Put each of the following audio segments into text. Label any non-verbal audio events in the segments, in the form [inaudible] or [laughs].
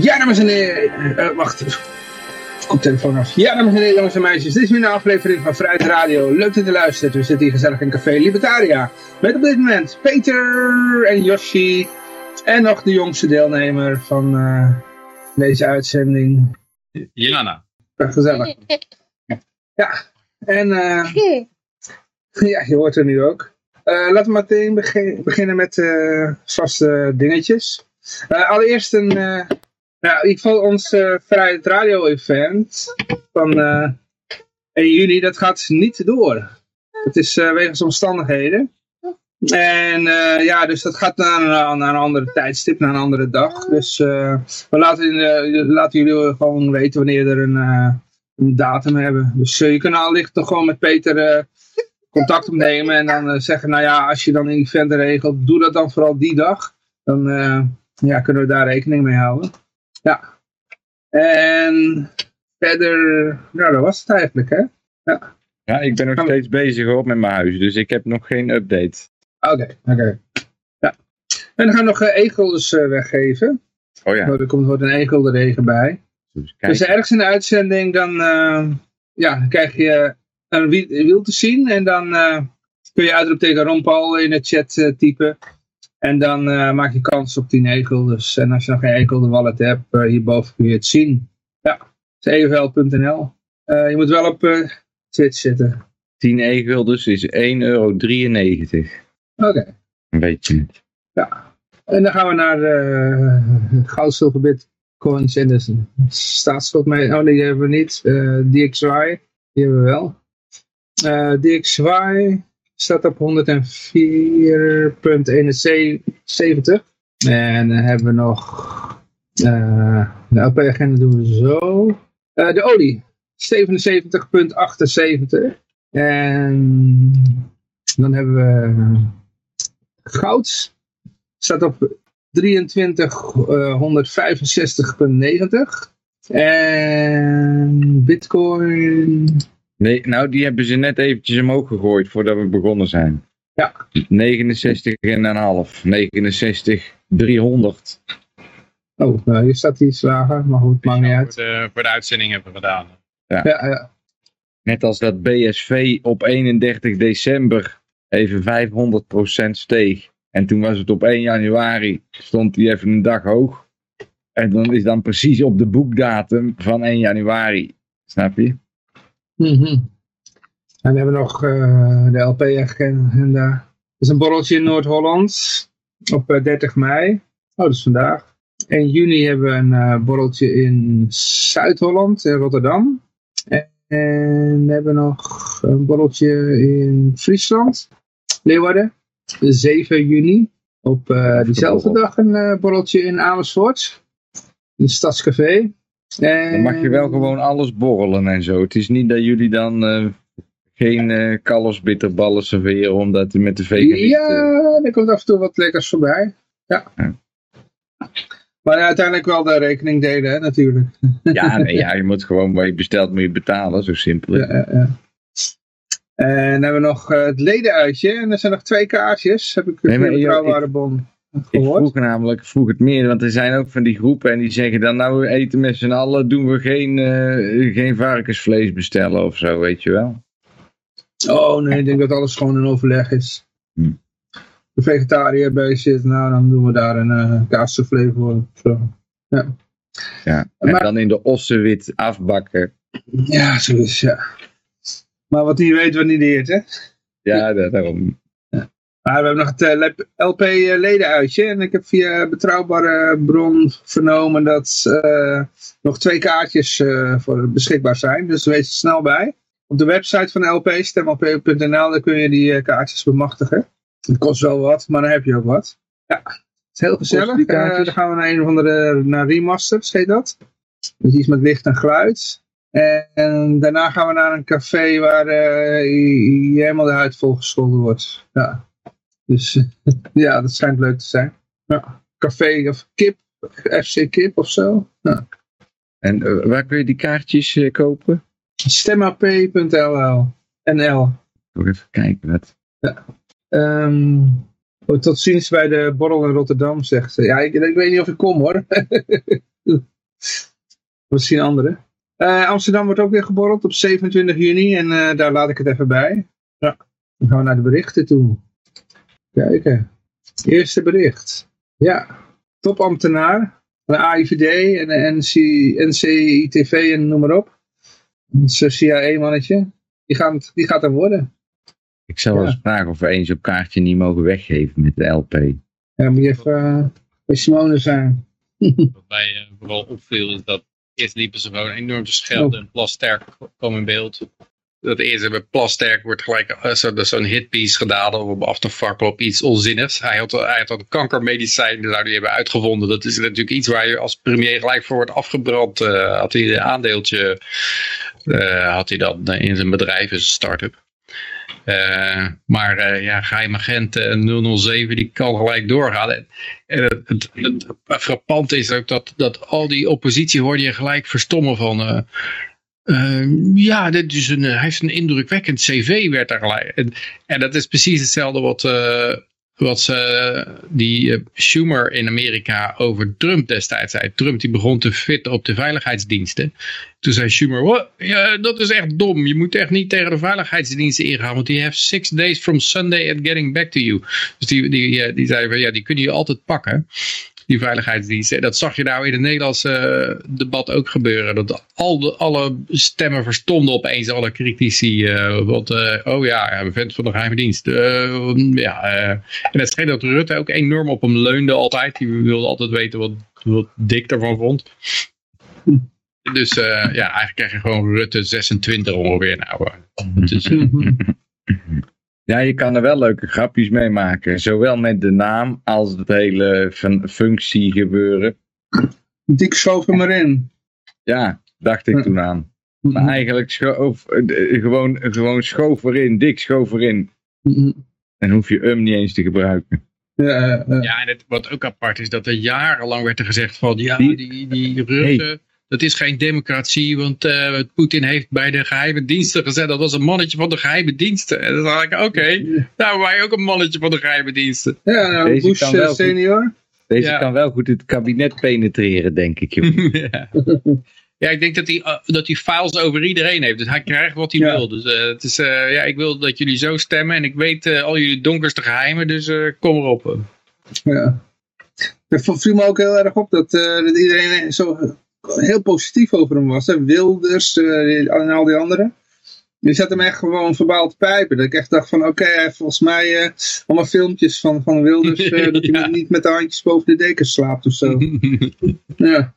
Ja, dames en heren. Uh, wacht. Komt telefoon af. Ja, dames en heren, jongens en meisjes. Dit is weer een aflevering van Vrijheid Radio. Leuk dat u luistert. We zitten hier gezellig in Café Libertaria. Met op dit moment Peter en Yoshi. En nog de jongste deelnemer van uh, deze uitzending. Jana. Gezellig. [laughs] Ja, en uh, [laughs] ja, je hoort er nu ook. Uh, laten we meteen begin beginnen met uh, vaste dingetjes. Uh, allereerst een, in ieder geval ons Vrijheid Radio event van 1 juni, dat gaat niet door. Het is wegens omstandigheden. En ja, dus dat gaat naar een, naar een andere tijdstip, naar een andere dag. Dus we laten, laten jullie gewoon weten wanneer er een, een datum hebben. Dus je kanaal ligt toch gewoon met Peter contact opnemen en dan uh, zeggen, nou ja, als je dan een event regelt, doe dat dan vooral die dag. Dan uh, ja, kunnen we daar rekening mee houden. Ja. En verder, nou dat was het eigenlijk, hè? Ja, ja ik ben nog steeds bezig hoor met mijn huis, dus ik heb nog geen update. Oké, okay, oké. Okay. Ja. En dan gaan we nog uh, egels weggeven. Oh ja. Er komt wordt een egelregen bij. Dus, ergens in de uitzending, dan ja, krijg je een wiel te zien. En dan kun je uitroep tegen Ron Paul in de chat typen. En dan uh, maak je kans op 10 egel. Dus, en als je nog geen egel de wallet hebt, hierboven kun je het zien. Ja, het is evl.nl. je moet wel op Twitch zitten. 10 egel dus is 1,93 euro. Oké. Okay. Weet je het. Ja. En dan gaan we naar goud, zilver, bitcoins en de staatsschuld mee. Oh, die hebben we niet. DXY, die hebben we wel. DXY staat op 104.71. En dan hebben we nog uh, de LP-agenda doen we zo. Uh, de olie, 77.78. En dan hebben we goud, staat op 2365,90. En bitcoin Nee, nou die hebben ze net eventjes omhoog gegooid voordat we begonnen zijn. Ja. 69 en een half. 69, 300. Oh, nou, hier staat die slagen, maar goed, maakt niet uit. Voor de, voor de uitzending hebben we gedaan. Ja. Ja, ja. Net als dat BSV op 31 december even 500% steeg. En toen was het op 1 januari, stond die even een dag hoog. En dan is dan precies op de boekdatum van 1 januari. Snap je? Mm -hmm. En we hebben nog uh, de LP-agenda. Dat is een borreltje in Noord-Holland op uh, 30 mei. Oh, dat is vandaag. In juni hebben we een uh, borreltje in Zuid-Holland, in Rotterdam. En, en we hebben nog een borreltje in Friesland, Leeuwarden. 7 juni. Op diezelfde dag een borreltje in Amersfoort. In het Stadscafé. Dan mag je wel gewoon alles borrelen en zo. Het is niet dat jullie dan uh, geen uh, kalfsbitterballen serveren omdat u met de vegan Ja, er komt af en toe wat lekkers voorbij. Ja. ja. Maar uiteindelijk wel de rekening delen, hè, natuurlijk. Ja, nee, [laughs] ja, je moet gewoon wat je bestelt, moet je betalen. Zo simpel. Ja, ja, ja. En dan hebben we nog het ledenuitje. En er zijn nog twee kaartjes. Heb ik nee, een betrouwbare bon. Ik vroeg namelijk, vroeg het meer, want er zijn ook van die groepen en die zeggen dan, nou we eten met z'n allen, doen we geen, uh, geen varkensvlees bestellen of zo, weet je wel. Oh nee, ik denk dat alles gewoon een overleg is. Hm. De vegetariër bij zit, nou dan doen we daar een uh, kaassoufflé voor. Zo. Ja. ja, en maar, dan in de ossenwit afbakken. Ja, zo is ja. Maar wat niet weet, wat niet eert, hè? Ja, daarom. Maar we hebben nog het uh, LP-ledenuitje. En ik heb via betrouwbare bron vernomen dat uh, nog twee kaartjes uh, voor beschikbaar zijn. Dus wees er snel bij. Op de website van LP, stemlp.nl, daar kun je die kaartjes bemachtigen. Het kost wel wat, maar dan heb je ook wat. Ja, het is heel gezellig. dan gaan we naar een of andere, naar Remasters, heet dat. Dus iets met licht en geluid. En, en daarna gaan we naar een café waar je helemaal de huid volgescholden wordt. Ja. Dus [laughs] ja, dat schijnt leuk te zijn. Ja. Café of kip, FC Kip of zo. Ja. En uh, waar kun je die kaartjes uh, kopen? Stemap.nl NL. Ik even kijken wat. Ja. Um, Oh, tot ziens bij de borrel in Rotterdam, zegt ze. Ja, ik, ik weet niet of ik kom hoor. [laughs] Misschien anderen. Uh, Amsterdam wordt ook weer geborreld op 27 juni en daar laat ik het even bij. Ja. Dan gaan we naar de berichten toe. Kijken. Eerste bericht. Ja. Topambtenaar van de AIVD en de NC, NCITV en noem maar op. Onze CIA-mannetje. Die gaat, die gaat er worden. Ik zou wel eens vragen of we eens op kaartje niet mogen weggeven met de LP. Ja, moet je even uh, bij Simone zijn. [laughs] Wat mij uh, vooral opviel is dat eerst liepen ze gewoon enorm te schelden. Oh. En Plasterk kwam in beeld. Dat eerst bij Plasterk wordt gelijk uh, zo'n zo hitpiece gedaan om af te fakkelen op iets onzinnigs. Hij had, hij had een kankermedicijn, dat zou hij hebben uitgevonden. Dat is natuurlijk iets waar je als premier gelijk voor wordt afgebrand. had hij een aandeeltje had hij dan in zijn bedrijf, in zijn start-up. Maar ja, geheim agent 007 die kan gelijk doorgaan. En het, het, het, frappant is ook dat, dat al die oppositie hoorde je gelijk verstommen van... Uh, ja, dit is een, hij heeft een indrukwekkend cv, werd daar gelijk. En, en dat is precies hetzelfde wat, wat ze, die Schumer in Amerika over Trump destijds zei. Trump die begon te fitten op de veiligheidsdiensten. Toen zei Schumer, ja, dat is echt dom. Je moet echt niet tegen de veiligheidsdiensten ingaan. Want die have six days from Sunday at getting back to you. Dus die, die, die ja, die kunnen je altijd pakken die veiligheidsdiensten. Dat zag je nou in het Nederlandse uh, debat ook gebeuren. Dat al de, alle stemmen verstonden opeens, alle critici. Uh, oh ja, we vent van de geheime dienst. ja, en het scheen dat Rutte ook enorm op hem leunde altijd. Die wilde altijd weten wat, wat Dick ervan vond. Dus ja, eigenlijk krijg je gewoon Rutte 26 ongeveer. Nou, [laughs] Ja, je kan er wel leuke grapjes mee maken. Zowel met de naam als het hele fun functie gebeuren. Dik schoof hem erin. Ja, dacht ik toen aan. Maar eigenlijk schoof, eh, gewoon, gewoon schoof erin, dik schoof erin. En hoef je um niet eens te gebruiken. Ja, ja en het, wat ook apart is, dat er jarenlang werd er gezegd van, ja, die, die, die Rutte, dat is geen democratie, want uh, Poetin heeft bij de geheime diensten gezet, dat was een mannetje van de geheime diensten. En dan dacht ik, oké, okay, nou wij ook een mannetje van de geheime diensten. Ja, nou, Deze Bush uh, senior. Goed, deze ja. kan wel goed het kabinet penetreren, denk ik. [laughs] ja. ja, ik denk dat hij, uh, dat hij files over iedereen heeft. Dus hij krijgt wat hij ja. wil. Dus het is, ja, ik wil dat jullie zo stemmen en ik weet al jullie donkerste geheimen, dus kom erop. Ja. Het viel me ook heel erg op dat, dat iedereen zo heel positief over hem was. Hè? Wilders uh, en al die anderen. Die zat hem echt gewoon verbaal te pijpen. Dat ik echt dacht van oké, okay, volgens mij uh, allemaal filmpjes van, van Wilders. Uh, [laughs] dat hij niet met de handjes boven de dekens slaapt of zo. [laughs] ja.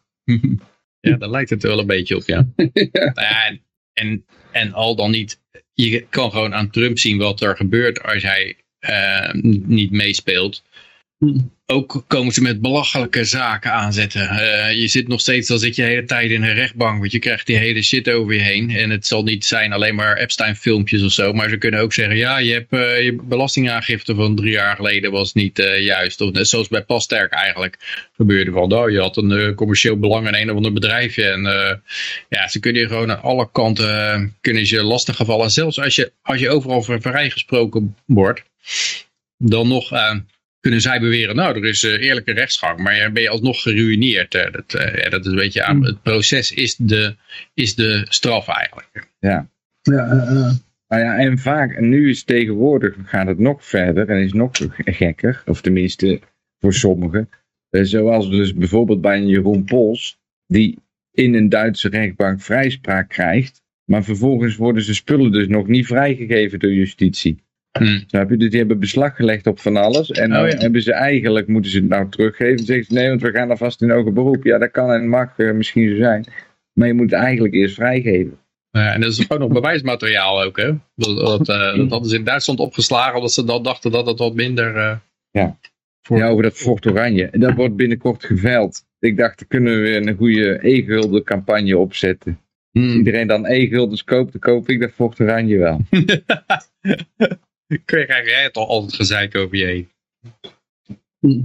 Ja, daar lijkt het wel een beetje op, ja. [laughs] ja. En, en, en al dan niet, je kan gewoon aan Trump zien wat er gebeurt als hij niet meespeelt. Ook komen ze met belachelijke zaken aanzetten. Uh, je zit nog steeds, dan zit je de hele tijd in een rechtbank, want je krijgt die hele shit over je heen. En het zal niet zijn alleen maar Epstein filmpjes of zo, maar ze kunnen ook zeggen, ja, je hebt uh, je belastingaangifte van drie jaar geleden was niet uh, juist. Of zoals bij Plasterk eigenlijk gebeurde van, oh, je had een commercieel belang in een of ander bedrijfje. En ja, ze kunnen je gewoon aan alle kanten, kunnen ze lastiggevallen. Zelfs als je, als je overal vrijgesproken wordt, dan nog kunnen zij beweren, nou, er is uh, eerlijke rechtsgang, maar ben je alsnog geruineerd. Uh, dat, uh, dat is een beetje aan, het proces is de, is de straf eigenlijk. Ja. Ja, nou ja, en vaak, en nu is tegenwoordig, gaat het nog verder en is nog gekker, of tenminste voor sommigen. zoals dus bijvoorbeeld bij een Jeroen Pols, die in een Duitse rechtbank vrijspraak krijgt, maar vervolgens worden zijn spullen dus nog niet vrijgegeven door justitie. Hmm. Snap je? Dus die hebben beslag gelegd op van alles. En dan oh, ja. hebben ze eigenlijk, moeten ze het nou teruggeven. Dan zeggen ze, nee, want we gaan er vast in hoger beroep. Ja, dat kan en mag uh, misschien zo zijn. Maar je moet het eigenlijk eerst vrijgeven. Ja, en dat is gewoon nog [laughs] bewijsmateriaal ook, hè? Dat, dat, uh, dat hadden ze in Duitsland opgeslagen, omdat ze dan dachten dat het wat minder... Uh, ja. Voor... ja, over dat Fort Oranje. Dat wordt binnenkort geveild. Ik dacht, dan kunnen we weer een goede e-gulden campagne opzetten. Hmm. Als iedereen dan e-guldens koopt, dan koop ik dat Fort Oranje wel. [laughs] krijg jij toch altijd gezeik over je heen.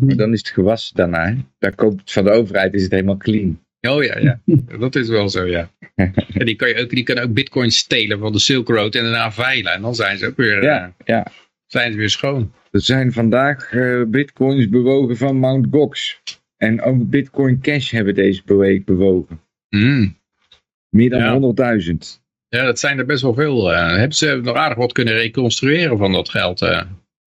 Maar dan is het gewassen daarna. Dan koopt van de overheid, is het helemaal clean. Oh ja, ja. [laughs] dat is wel zo, ja. [laughs] en die, kan je ook, die kunnen ook bitcoin stelen van de Silk Road en daarna veilen. En dan zijn ze ook weer... Ja, uh, ja. zijn ze weer schoon. Er zijn vandaag uh, bitcoins bewogen van Mt. Gox. En ook Bitcoin Cash hebben deze week bewogen. Mm. Meer dan ja. 100.000. Ja, dat zijn er best wel veel. Uh, hebben ze nog aardig wat kunnen reconstrueren van dat geld? Uh?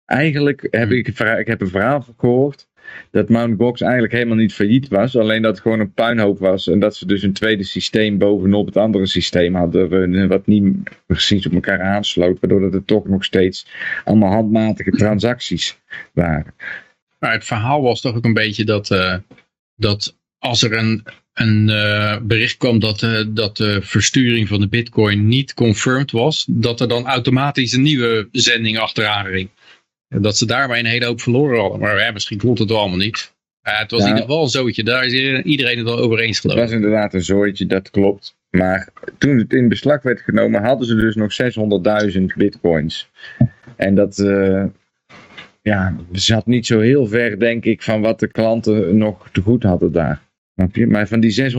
Eigenlijk heb ik, ik heb een verhaal gehoord dat Mt. Gox eigenlijk helemaal niet failliet was. Alleen dat het gewoon een puinhoop was. En dat ze dus een tweede systeem bovenop het andere systeem hadden. Wat niet precies op elkaar aansloot. Waardoor dat het toch nog steeds allemaal handmatige transacties waren. Maar het verhaal was toch ook een beetje dat, uh, dat als er een, een uh, bericht kwam dat, uh, dat de versturing van de bitcoin niet confirmed was, dat er dan automatisch een nieuwe zending achteraan ging. En dat ze daarbij een hele hoop verloren hadden. Maar ja, misschien klopt het wel allemaal niet. het was in ieder geval een zootje. Daar is iedereen het wel over eens gelopen. Het was inderdaad een zooitje, dat klopt. Maar toen het in beslag werd genomen, hadden ze dus nog 600.000 bitcoins. En dat, ja, zat niet zo heel ver, denk ik, van wat de klanten nog te goed hadden daar. Maar van die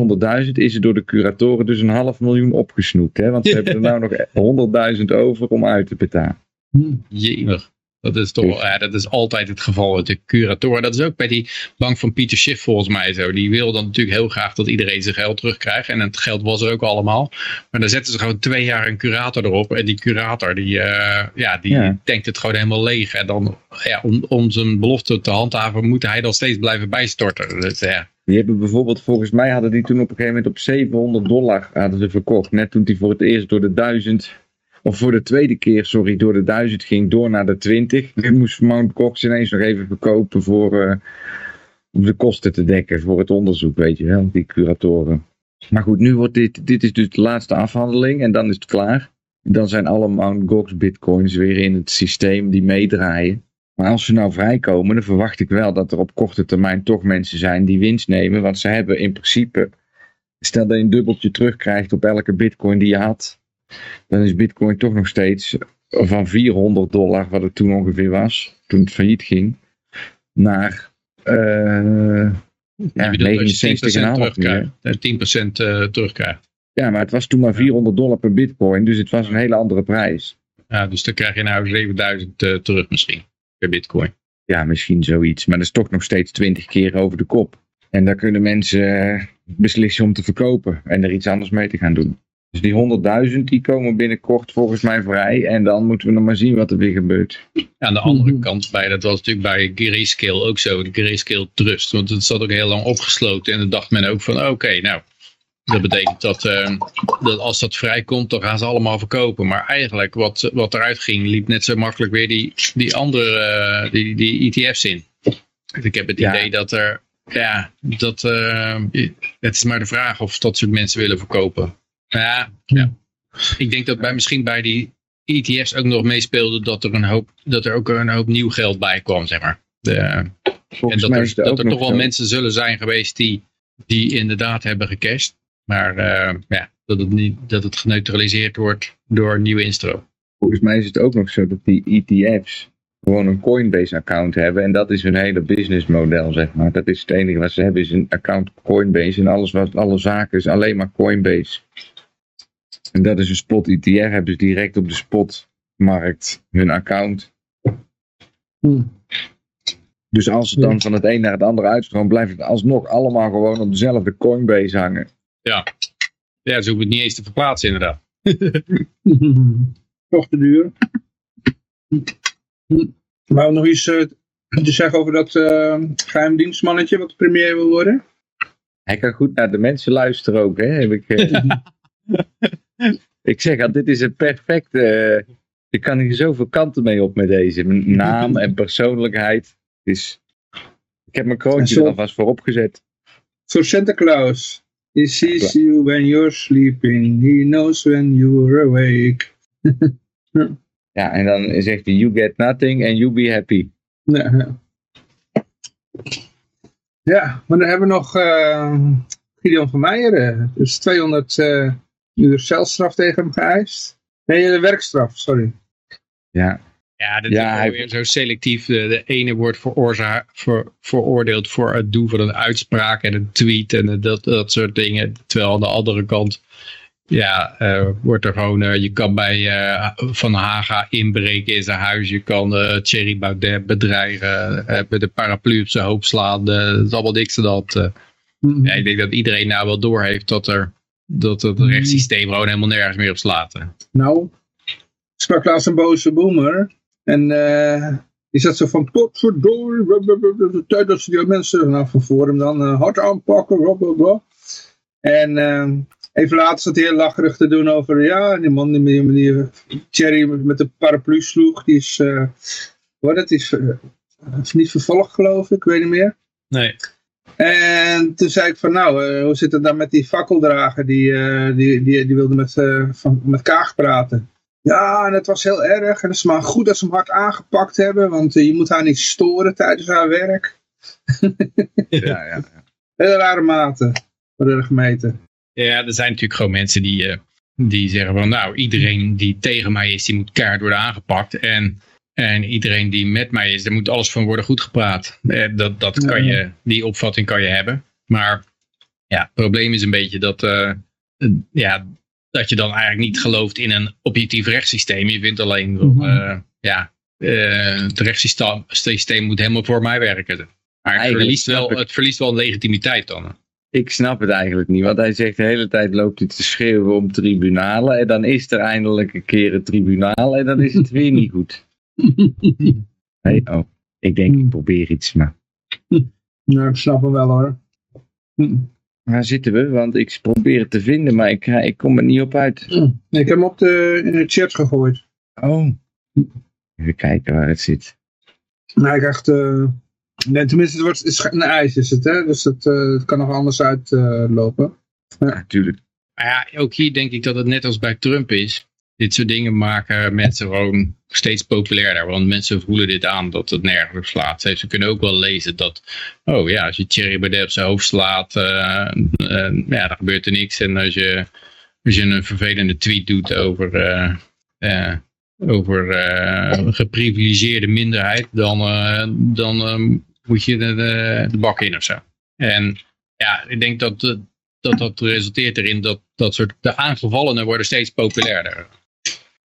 600.000 is er door de curatoren dus een half miljoen opgesnoept. Hè? Want ze [laughs] hebben er nou nog 100.000 over om uit te betalen. Jemig. Dat is toch wel, ja, dat is altijd het geval met de curatoren. Dat is ook bij die bank van Pieter Schiff volgens mij zo. Die wil dan natuurlijk heel graag dat iedereen zijn geld terugkrijgt. En het geld was er ook allemaal. Maar dan zetten ze gewoon twee jaar een curator erop. En die curator die, uh, ja, die ja. denkt het gewoon helemaal leeg. En dan ja, om, om zijn belofte te handhaven moet hij dan steeds blijven bijstorten. Dus, ja. Die hebben bijvoorbeeld, volgens mij hadden die toen op een gegeven moment op 700 dollar hadden ze verkocht. Net toen die voor het eerst door de 1000 of voor de tweede keer, sorry, door de 1000 ging door naar de 20. Nu moest Mount Cox ineens nog even verkopen voor, uh, om de kosten te dekken voor het onderzoek, weet je wel, die curatoren. Maar goed, nu wordt dit, dit is dus de laatste afhandeling en dan is het klaar. Dan zijn alle Mount Gox bitcoins weer in het systeem die meedraaien. Maar als ze nou vrijkomen, dan verwacht ik wel dat er op korte termijn toch mensen zijn die winst nemen. Want ze hebben in principe, stel dat je een dubbeltje terugkrijgt op elke bitcoin die je had dan is bitcoin toch nog steeds van 400 dollar, wat het toen ongeveer was, toen het failliet ging, naar uh, ja, 69,5 10% uh, terugkrijgt. Ja, maar het was toen maar 400 dollar per bitcoin, dus het was een hele andere prijs. Ja, dus dan krijg je nou 7000 uh, terug misschien, per bitcoin. Ja, misschien zoiets, maar dat is toch nog steeds 20 keer over de kop. En daar kunnen mensen uh, beslissen om te verkopen en er iets anders mee te gaan doen. Dus die 100.000 die komen binnenkort volgens mij vrij. En dan moeten we nog maar zien wat er weer gebeurt. Ja, aan de andere mhm. kant bij, dat was natuurlijk bij Grayscale ook zo. De Grayscale Trust. Want het zat ook heel lang opgesloten. En dan dacht men ook van oké, nou. Dat betekent dat, uh, dat als dat vrijkomt, dan gaan ze allemaal verkopen. Maar eigenlijk wat, wat eruit ging, liep net zo makkelijk weer die, die andere uh, die, die ETF's in. Dus ik heb het idee dat er, ja, dat, uh, het is maar de vraag of dat soort mensen willen verkopen. Ja, ja. ik denk dat bij, misschien bij die ETF's ook nog meespeelde dat er, een hoop, dat er ook een hoop nieuw geld bij kwam, zeg maar. De, en dat er, dat er toch wel mensen zullen zijn geweest die, die inderdaad hebben gecashed. Maar uh, ja, dat het, niet, dat het geneutraliseerd wordt door nieuwe instroom. Volgens mij is het ook nog zo dat die ETF's gewoon een Coinbase-account hebben. En dat is hun hele businessmodel, zeg maar. Dat is het enige wat ze hebben, is een account Coinbase. En alles wat, alle zaken is alleen maar Coinbase. En dat is een spot ETF, hebben ze direct op de spotmarkt hun account. Hmm. Dus als het dan van het een naar het andere uitstroomt, blijft het alsnog allemaal gewoon op dezelfde Coinbase hangen. Ja, ja ze hoeven het niet eens te verplaatsen inderdaad. [laughs] Toch te duur. Wou nog iets uh, te zeggen over dat uh, geheimdienstmannetje wat premier wil worden? Hij kan goed naar de mensen luisteren ook, hè? Heb ik, uh... [laughs] Ik zeg al, dit is een perfecte... Uh, je kan hier zoveel kanten mee op met deze. Naam en persoonlijkheid. Dus ik heb mijn kroontje er alvast voor opgezet. Zo Santa Claus. He sees you when you're sleeping. He knows when you're awake. [laughs] ja, en dan zegt hij, you get nothing and you be happy. Ja, ja maar dan hebben we nog uh, Gideon van Meijeren. Dus 200... Uh, uur celstraf tegen hem geëist. Nee, de werkstraf, sorry. Ja. Ja, dat ja, is weer zo selectief. De, de ene wordt ver, veroordeeld voor het doen van een uitspraak en een tweet en dat, dat soort dingen. Terwijl aan de andere kant ja, uh, wordt er gewoon, uh, je kan bij uh, Van Haga inbreken in zijn huis. Je kan Thierry Baudet bedreigen, met de paraplu op zijn hoofd slaan. dat is allemaal niks dat. Mm. ja, ik denk dat iedereen nou wel doorheeft dat, er, dat het mm. rechtssysteem gewoon helemaal nergens meer op slaat. Nou, sprak laatst een boze boomer. En die zat zo van, potverdorie, tijd dat ze die mensen nou, van Forum dan hard aanpakken, blablabla. En ehm, Even later zat hij heel lacherig te doen over, ja, die man die, met de paraplu sloeg, die is, wat het is, niet vervolgd geloof ik, weet niet meer. Nee. En toen zei ik van, nou, uh, hoe zit het dan met die fakkeldrager, die, die, die, die wilde met, van, met Kaag praten. Ja, en het was heel erg, en het is maar goed dat ze hem hard aangepakt hebben, want je moet haar niet storen tijdens haar werk. ja, ja. [laughs] Hele rare maten worden er gemeten. Ja, er zijn natuurlijk gewoon mensen die, uh, die zeggen van nou, iedereen die tegen mij is, die moet kaart worden aangepakt. En, en iedereen die met mij is, daar moet alles van worden goed gepraat. Uh, dat, dat kan je, die opvatting kan je hebben. Maar ja, het probleem is een beetje dat, uh, ja, dat je dan eigenlijk niet gelooft in een objectief rechtssysteem. Je vindt alleen, mm -hmm. ja, het rechtssysteem moet helemaal voor mij werken. Maar het verliest, wel, het verliest wel legitimiteit dan ik snap het eigenlijk niet. Want hij zegt de hele tijd loopt hij te schreeuwen om tribunalen. En dan is er eindelijk een keer een tribunaal. En dan is het weer niet goed. [laughs] Hey, oh, ik denk ik probeer iets maar. [laughs] Nou, ik snap hem wel hoor. Waar zitten we? Want ik probeer het te vinden, maar ik, ik kom er niet op uit. Ik heb hem op de, in de chat gegooid. Oh. Even kijken waar het zit. Nou, ik echt... Uh... Nee, tenminste, het wordt, is een ijs is het, hè? Dus het, uh, het kan nog anders uitlopen. Uh, ja, natuurlijk. Ja, ook hier denk ik dat het net als bij Trump is. Dit soort dingen maken mensen gewoon steeds populairder. Want mensen voelen dit aan dat het nergens slaat. Ze kunnen ook wel lezen dat, oh ja, als je Thierry Baudet op zijn hoofd slaat, uh, ja, dan gebeurt er niks. En als je, als je een vervelende tweet doet over, over een geprivilegeerde minderheid, dan, dan moet je de, de, de bak in of zo. En ja, ik denk dat dat, dat resulteert erin dat, dat soort, de aangevallenen worden steeds populairder.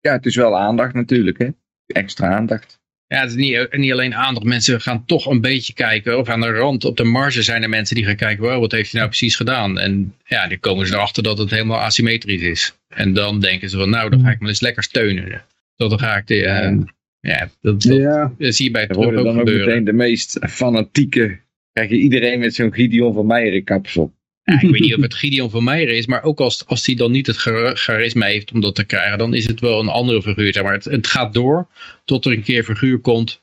Ja, het is wel aandacht natuurlijk, hè? Extra aandacht. Ja, het is niet, niet alleen aandacht. Mensen gaan toch een beetje kijken. Of aan de rand, op de marge zijn er mensen die gaan kijken. Wow, wat heeft hij nou precies gedaan? En ja, die komen ze erachter dat het helemaal asymmetrisch is. En dan denken ze van, nou, dan ga ik me eens lekker steunen. dan ga ik de, uh, ja, dat, ja. zie je bij het worden dan ook meteen de meest fanatieke. Krijg je iedereen met zo'n Gideon van Meijeren kapsel. Ja, ik weet niet of [laughs] het Gideon van Meijeren is, maar ook als, als hij dan niet het charisma heeft om dat te krijgen, dan is het wel een andere figuur. Zeg maar het, het gaat door tot er een keer een figuur komt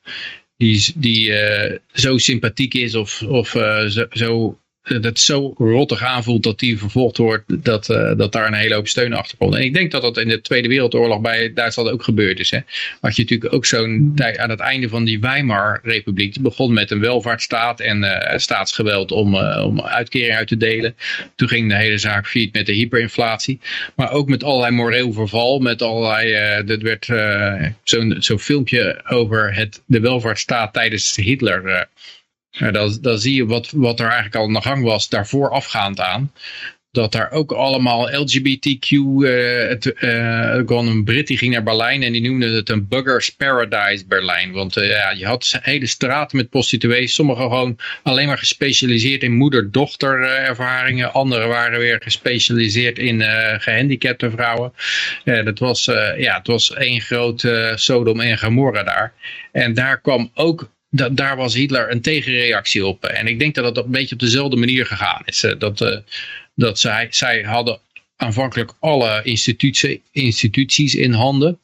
die, die uh, zo sympathiek is of, of uh, zo, zo dat het zo rottig aanvoelt dat die vervolgd wordt, dat, uh, dat daar een hele hoop steun achter komt. En ik denk dat dat in de Tweede Wereldoorlog bij Duitsland ook gebeurd is. Hè. Had je natuurlijk ook zo'n tijd aan het einde van die Weimar-republiek, die begon met een welvaartsstaat en uh, staatsgeweld om, uh, om uitkering uit te delen. Toen ging de hele zaak failliet met de hyperinflatie. Maar ook met allerlei moreel verval, met allerlei, dat werd zo'n zo'n filmpje over het, de welvaartsstaat tijdens Hitler ja, dan, zie je wat, wat er eigenlijk al aan de gang was daarvoor afgaand aan. Dat daar ook allemaal LGBTQ, uh, het, uh, een Brit die ging naar Berlijn en die noemde het een buggers paradise Berlijn. Want uh, ja, je had hele straten met prostituees, sommige gewoon alleen maar gespecialiseerd in moeder-dochter ervaringen. Anderen waren weer gespecialiseerd in gehandicapte vrouwen. dat was, ja, het was één groot Sodom en Gomorra daar. En daar kwam ook dat, daar was Hitler een tegenreactie op. En ik denk dat het een beetje op dezelfde manier gegaan is. Eh, dat, uh, dat zij, zij hadden aanvankelijk alle institutie, instituties in handen.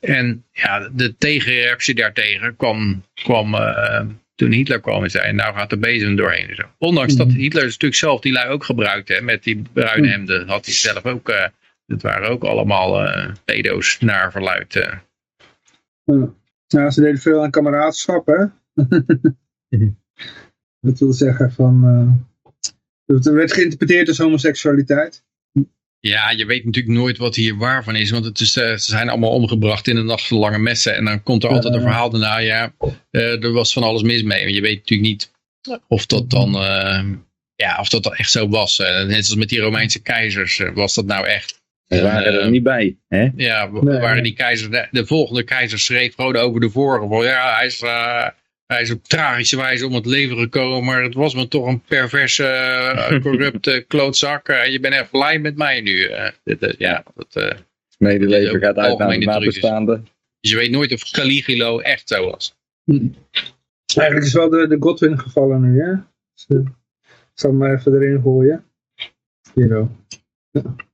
En ja, de tegenreactie daartegen kwam, kwam uh, toen Hitler kwam en zei, nou gaat de bezem doorheen. Zo. Ondanks dat mhm. Hitler natuurlijk zelf die lui ook gebruikte, met die bruine mhm. hemden, had hij zelf ook, uh, het waren ook allemaal uh, pedo's naar verluid. Ja, ze deden veel aan kameraadschap, hè? [laughs] dat wil zeggen van... Uh, het werd geïnterpreteerd als homoseksualiteit. Ja, je weet natuurlijk nooit wat hier waar van is. Want het is, uh, ze zijn allemaal omgebracht in een nacht van lange messen. En dan komt er altijd een verhaal daarna. Ja, uh, er was van alles mis mee. Je weet natuurlijk niet of dat dan... ja, of dat dan echt zo was. net als met die Romeinse keizers. was dat nou echt? We waren er niet bij. Hè? Ja, Nee. waren die keizer, de, de volgende keizer schreef gewoon over de vorige. Van, ja, hij is, eh, hij is op tragische wijze om het leven gekomen, maar het was me toch een perverse, eh, [laughs] corrupte klootzak. Eh, je bent echt blij met mij nu. Eh, dit, ja, dat, eh, Medeleven gaat uit naar de nabestaanden. dus je weet nooit of Caligula echt zo was. Eigenlijk is wel de, de Godwin gevallen nu, hè? Dus, ik zal hem maar even erin gooien. Hier zo.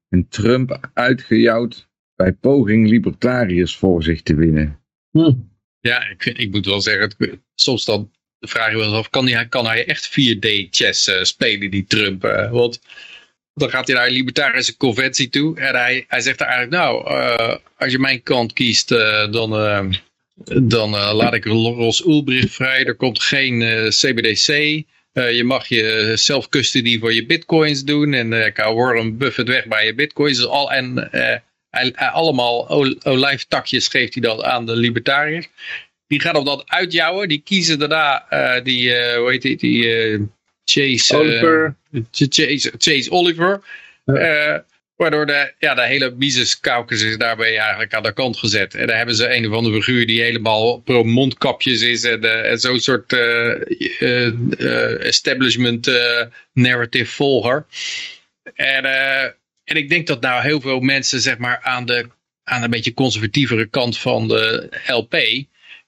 En Trump uitgejouwd bij poging libertariërs voor zich te winnen. Hm. Ja, ik, ik moet wel zeggen, soms dan vraag je wel af, kan hij, kan hij echt 4D chess eh, spelen, die Trump? eh? want dan gaat hij naar een libertarische conventie toe en hij, hij zegt eigenlijk, nou, eh, als je mijn kant kiest, dan, dan laat ik Ros Ulbricht vrij, er komt geen CBDC, je mag je self-custody voor je bitcoins doen en ik hou Warren Buffett weg bij je bitcoins. Dus al, en hij, hij- allemaal ol- olijftakjes geeft hij dan aan de libertariërs. Die gaan hem dan uitjouwen. Die kiezen daarna eh, die, eh, hoe heet die, die eh, Chase, Oliver. Chase, Chase Oliver. Ja. Waardoor de, ja, de hele Mises Caucus daarbij eigenlijk aan de kant gezet. En daar hebben ze een of andere figuur die helemaal pro mondkapjes is. En, en zo'n soort establishment narrative volger. En, eh, en ik denk dat nou heel veel mensen zeg maar aan de, aan een beetje conservatievere kant van de LP.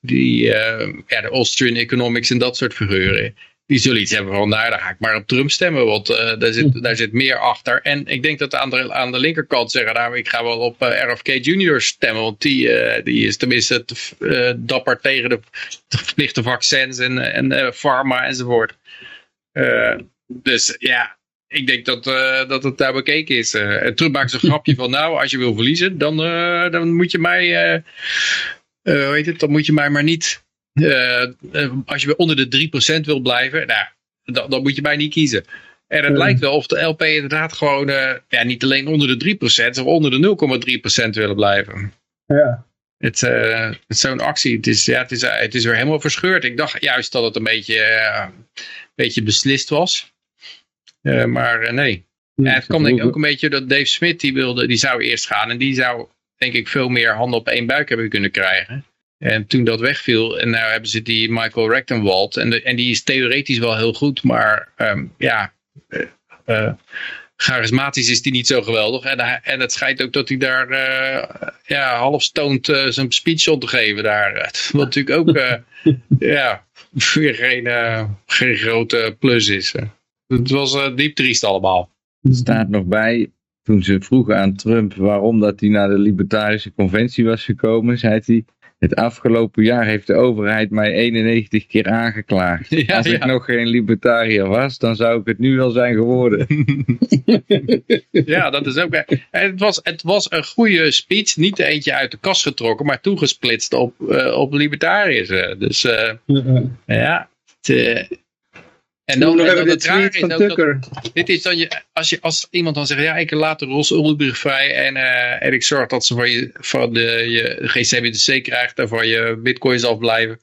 Die, eh, ja, de Austrian Economics en dat soort figuren die zullen iets hebben van, nou, dan ga ik maar op Trump stemmen, want eh, daar, zit, daar zit meer achter. En ik denk dat aan de, aan de linkerkant zeggen, nou, ik ga wel op eh, RFK Jr. stemmen, want die, die is tenminste te, dapper tegen de, de verplichte vaccins en, en pharma enzovoort. Dus ja, ik denk dat, eh, dat het daar bekeken is. Eh, en Trump maakt zo'n grapje van, nou, als je wil verliezen, dan, eh, dan moet je mij, eh, eh, hoe heet het, dan moet je mij maar niet eh, eh, als je onder de 3% wil blijven, nou, dan, dan moet je mij niet kiezen. En het lijkt wel of de LP inderdaad gewoon eh, ja, niet alleen onder de 3%, of onder de 0,3% willen blijven. Ja. Het, eh, het is zo'n actie. Het is, ja, het, is, eh, het is weer helemaal verscheurd. Ik dacht juist dat het een beetje, eh, een beetje beslist was. Eh, maar eh, nee. Ja, het kwam denk ik ook een beetje dat Dave Smith die wilde, die zou eerst gaan. En die zou denk ik veel meer handen op één buik hebben kunnen krijgen. En toen dat wegviel, en nou hebben ze die Michael Rechtenwald. En, de, en die is theoretisch wel heel goed, maar ehm, ja, eh, charismatisch is die niet zo geweldig. En, en het schijnt ook dat hij daar eh, ja, half stoned eh, zijn speech stond te geven daar. [laughs] Wat natuurlijk ook [laughs] ja, weer geen, geen grote plus is. Het was eh, diep triest allemaal. Er staat nog bij, toen ze vroegen aan Trump waarom dat hij naar de Libertarische Conventie was gekomen, zei hij, het afgelopen jaar heeft de overheid mij 91 keer aangeklaagd. [laughs] Ja, Als ik ja. nog geen libertariër was, dan zou ik het nu wel zijn geworden. [laughs] [laughs] ja, dat is ook. En het, was, het was een goede speech. Niet eentje uit de kast getrokken, maar toegesplitst op, eh, op libertariërs. eh. Dus eh, Ja. ja. het, en Dan dan, en hebben dan we het tweet is ook dat, dit is dan je, als, je, als iemand dan zegt, ja, ik laat de Ros Ulbricht vrij en, eh, en ik zorg dat ze van, je, van de, je geen CBDC krijgt en van je bitcoins afblijven.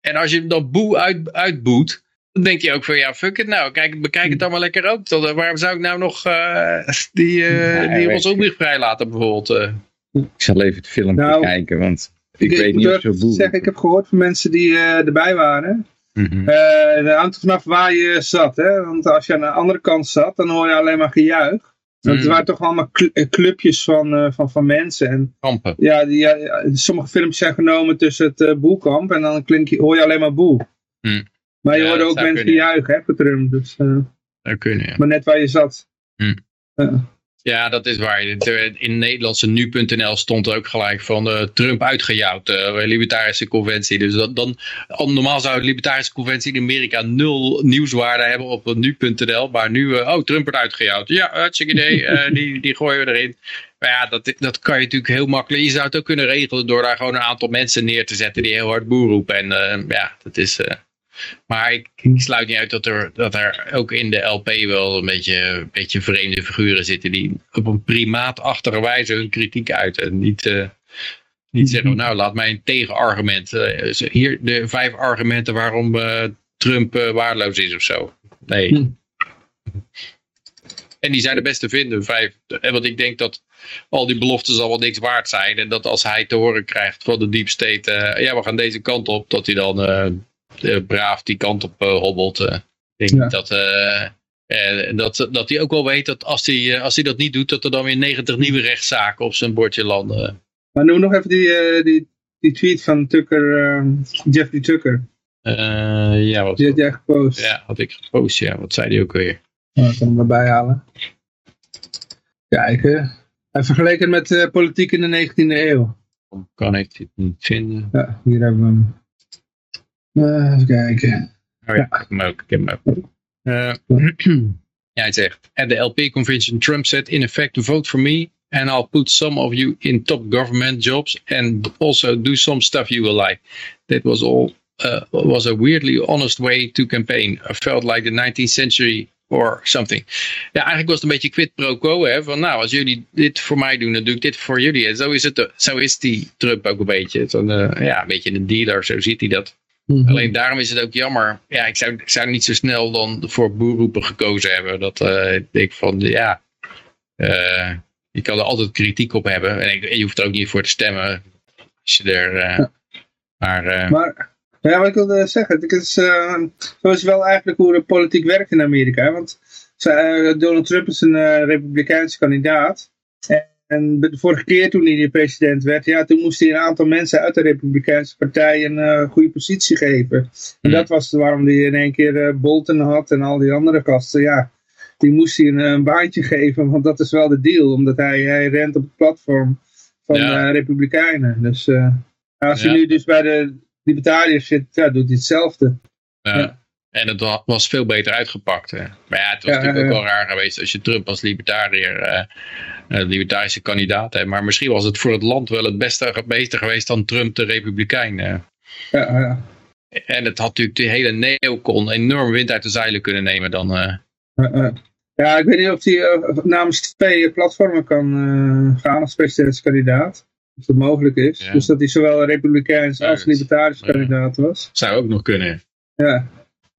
En als je hem dan boe uit, uitboet, dan denk je ook van, ja, fuck it nou, kijk, bekijk het dan maar lekker ook. Dan, eh, waarom zou ik nou nog eh, die, eh Nee, die je. Ulbricht vrij laten bijvoorbeeld? eh? Ik zal even het filmpje Nou, kijken, want ik, Ik, weet ik niet of zo boel. zeggen, ik heb gehoord van mensen die eh, erbij waren. Mhm. Eh dat hangt er vanaf waar je zat. Hè? Want als je aan de andere kant zat, dan hoor je alleen maar gejuich. Want Mm. er waren toch allemaal cl- eh, clubjes van, eh, van, van mensen. En Kampen. ja, die, ja, sommige filmpjes zijn genomen tussen het boelkamp. En dan klink je, hoor je alleen maar boel. Mm. Maar je Ja, hoorde ook mensen kunnen, juichen hè, voor Trump. Dus, eh, Dat kunnen, ja. maar net waar je zat. Mm. Ja. Ja, dat is waar. In Nederlandse nu.nl stond ook gelijk van eh, Trump uitgejouwd, eh, de Libertarische Conventie. Dus dat, dan, al- normaal zou de Libertarische Conventie in Amerika nul nieuwswaarde hebben op nu.nl. Maar nu, eh, oh, Trump wordt uitgejouwd. Ja, hartstikke idee, [laughs] die, die gooien we erin. Maar ja, dat, dat kan je natuurlijk heel makkelijk. Je zou het ook kunnen regelen door daar gewoon een aantal mensen neer te zetten die heel hard boer roepen. En ja, dat is... maar ik, ik sluit niet uit dat er, dat er ook in de LP wel een beetje, een beetje vreemde figuren zitten die op een primaatachtige wijze hun kritiek uiten. En niet, eh, niet zeggen, nou laat mij een tegenargument. eh, hier de vijf argumenten waarom eh, Trump waardeloos is of zo. Nee. Hm. En die zijn de beste vinden, vijf. Want ik denk dat al die beloftes al wel niks waard zijn. En dat als hij te horen krijgt van de deep state, ja we gaan deze kant op, dat hij dan braaf die kant op hobbelt. Ik denk dat, dat, dat hij ook wel weet dat als hij, als hij dat niet doet, dat er dan weer 90 nieuwe rechtszaken op zijn bordje landen. Maar noem nog even die, die, die tweet van Tucker, Jeffrey Tucker. Uh, ja, wat, die had jij gepost. Ja, had ik gepost, ja. Wat zei hij ook weer? Ja, ik kan hem erbij halen. Kijken. Hij vergeleken met uh, politiek in de 19e eeuw. Kan ik dit niet vinden? Ja, hier hebben we hem. Uh, even kijken. Oh ja, ja. ik heb hem ook. Ik heb hem ook. ja, hij zegt, at the LP convention Trump said, in effect, vote for me and I'll put some of you in top government jobs and also do some stuff you will like. That was all uh, was a weirdly honest way to campaign. I felt like the 19th century or something. Ja, eigenlijk was het een beetje quid pro quo. Hè? Van nou, als jullie dit voor mij doen, dan doe ik dit voor jullie. En zo is, het, zo is die Trump ook een beetje. Zo, uh, ja, een beetje een dealer, zo ziet hij dat. Mm -hmm. Alleen daarom is het ook jammer. Ja, ik zou, ik zou niet zo snel dan voor boerroepen gekozen hebben. Dat uh, ik denk van, ja, uh, je kan er altijd kritiek op hebben. En je hoeft er ook niet voor te stemmen. Als je er... Ja. Maar, maar ja, wat ik wilde zeggen, het is, uh, zo is wel eigenlijk hoe de politiek werkt in Amerika. Want uh, Donald Trump is een uh, republikeinse kandidaat. En, en, de vorige keer toen hij de president werd, ja, toen moest hij een aantal mensen uit de republikeinse partij een goede positie geven. En dat was waarom hij in één keer Bolton had en al die andere gasten. Ja, die moest hij een, een, baantje [laughs] geven, want dat is wel de deal. Omdat hij, hij rent op het platform van ja. republikeinen. Dus als hij ja. nu dus bij de libertariërs zit, ja, doet hij hetzelfde. Ja. En het was veel beter uitgepakt. Hè. Maar ja, het was natuurlijk ook wel raar geweest als je Trump als libertariër, uh, libertarische kandidaat hebt. Maar misschien was het voor het land wel het beste beter geweest dan Trump de republikein. Ja, ja. En het had natuurlijk de hele neocon enorm wind uit de zeilen kunnen nemen dan. Uh... Ja, ik weet niet of hij namens twee platformen kan gaan als presidentskandidaat. Of dat mogelijk is. Dus dat hij zowel republikeins als libertarisch kandidaat was. Zou ook nog kunnen. Ja.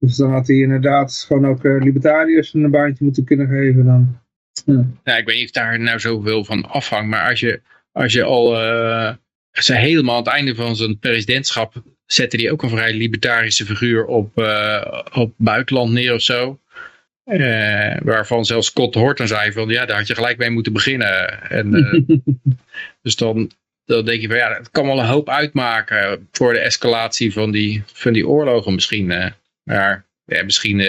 Dus dan had hij inderdaad gewoon ook uh, libertariërs een baantje moeten kunnen geven dan. Ja. ja, ik weet niet of daar nou zoveel van afhangt. Maar als je, als je al uh, ze helemaal aan het einde van zijn presidentschap zette hij ook een vrij libertarische figuur op, uh, op buitenland neer of zo. Uh, waarvan zelfs Scott Horton zei van ja, daar had je gelijk mee moeten beginnen. En, uh, [laughs] dus dan, dan denk je van ja, het kan wel een hoop uitmaken voor de escalatie van die, van die oorlogen misschien. Maar ja, misschien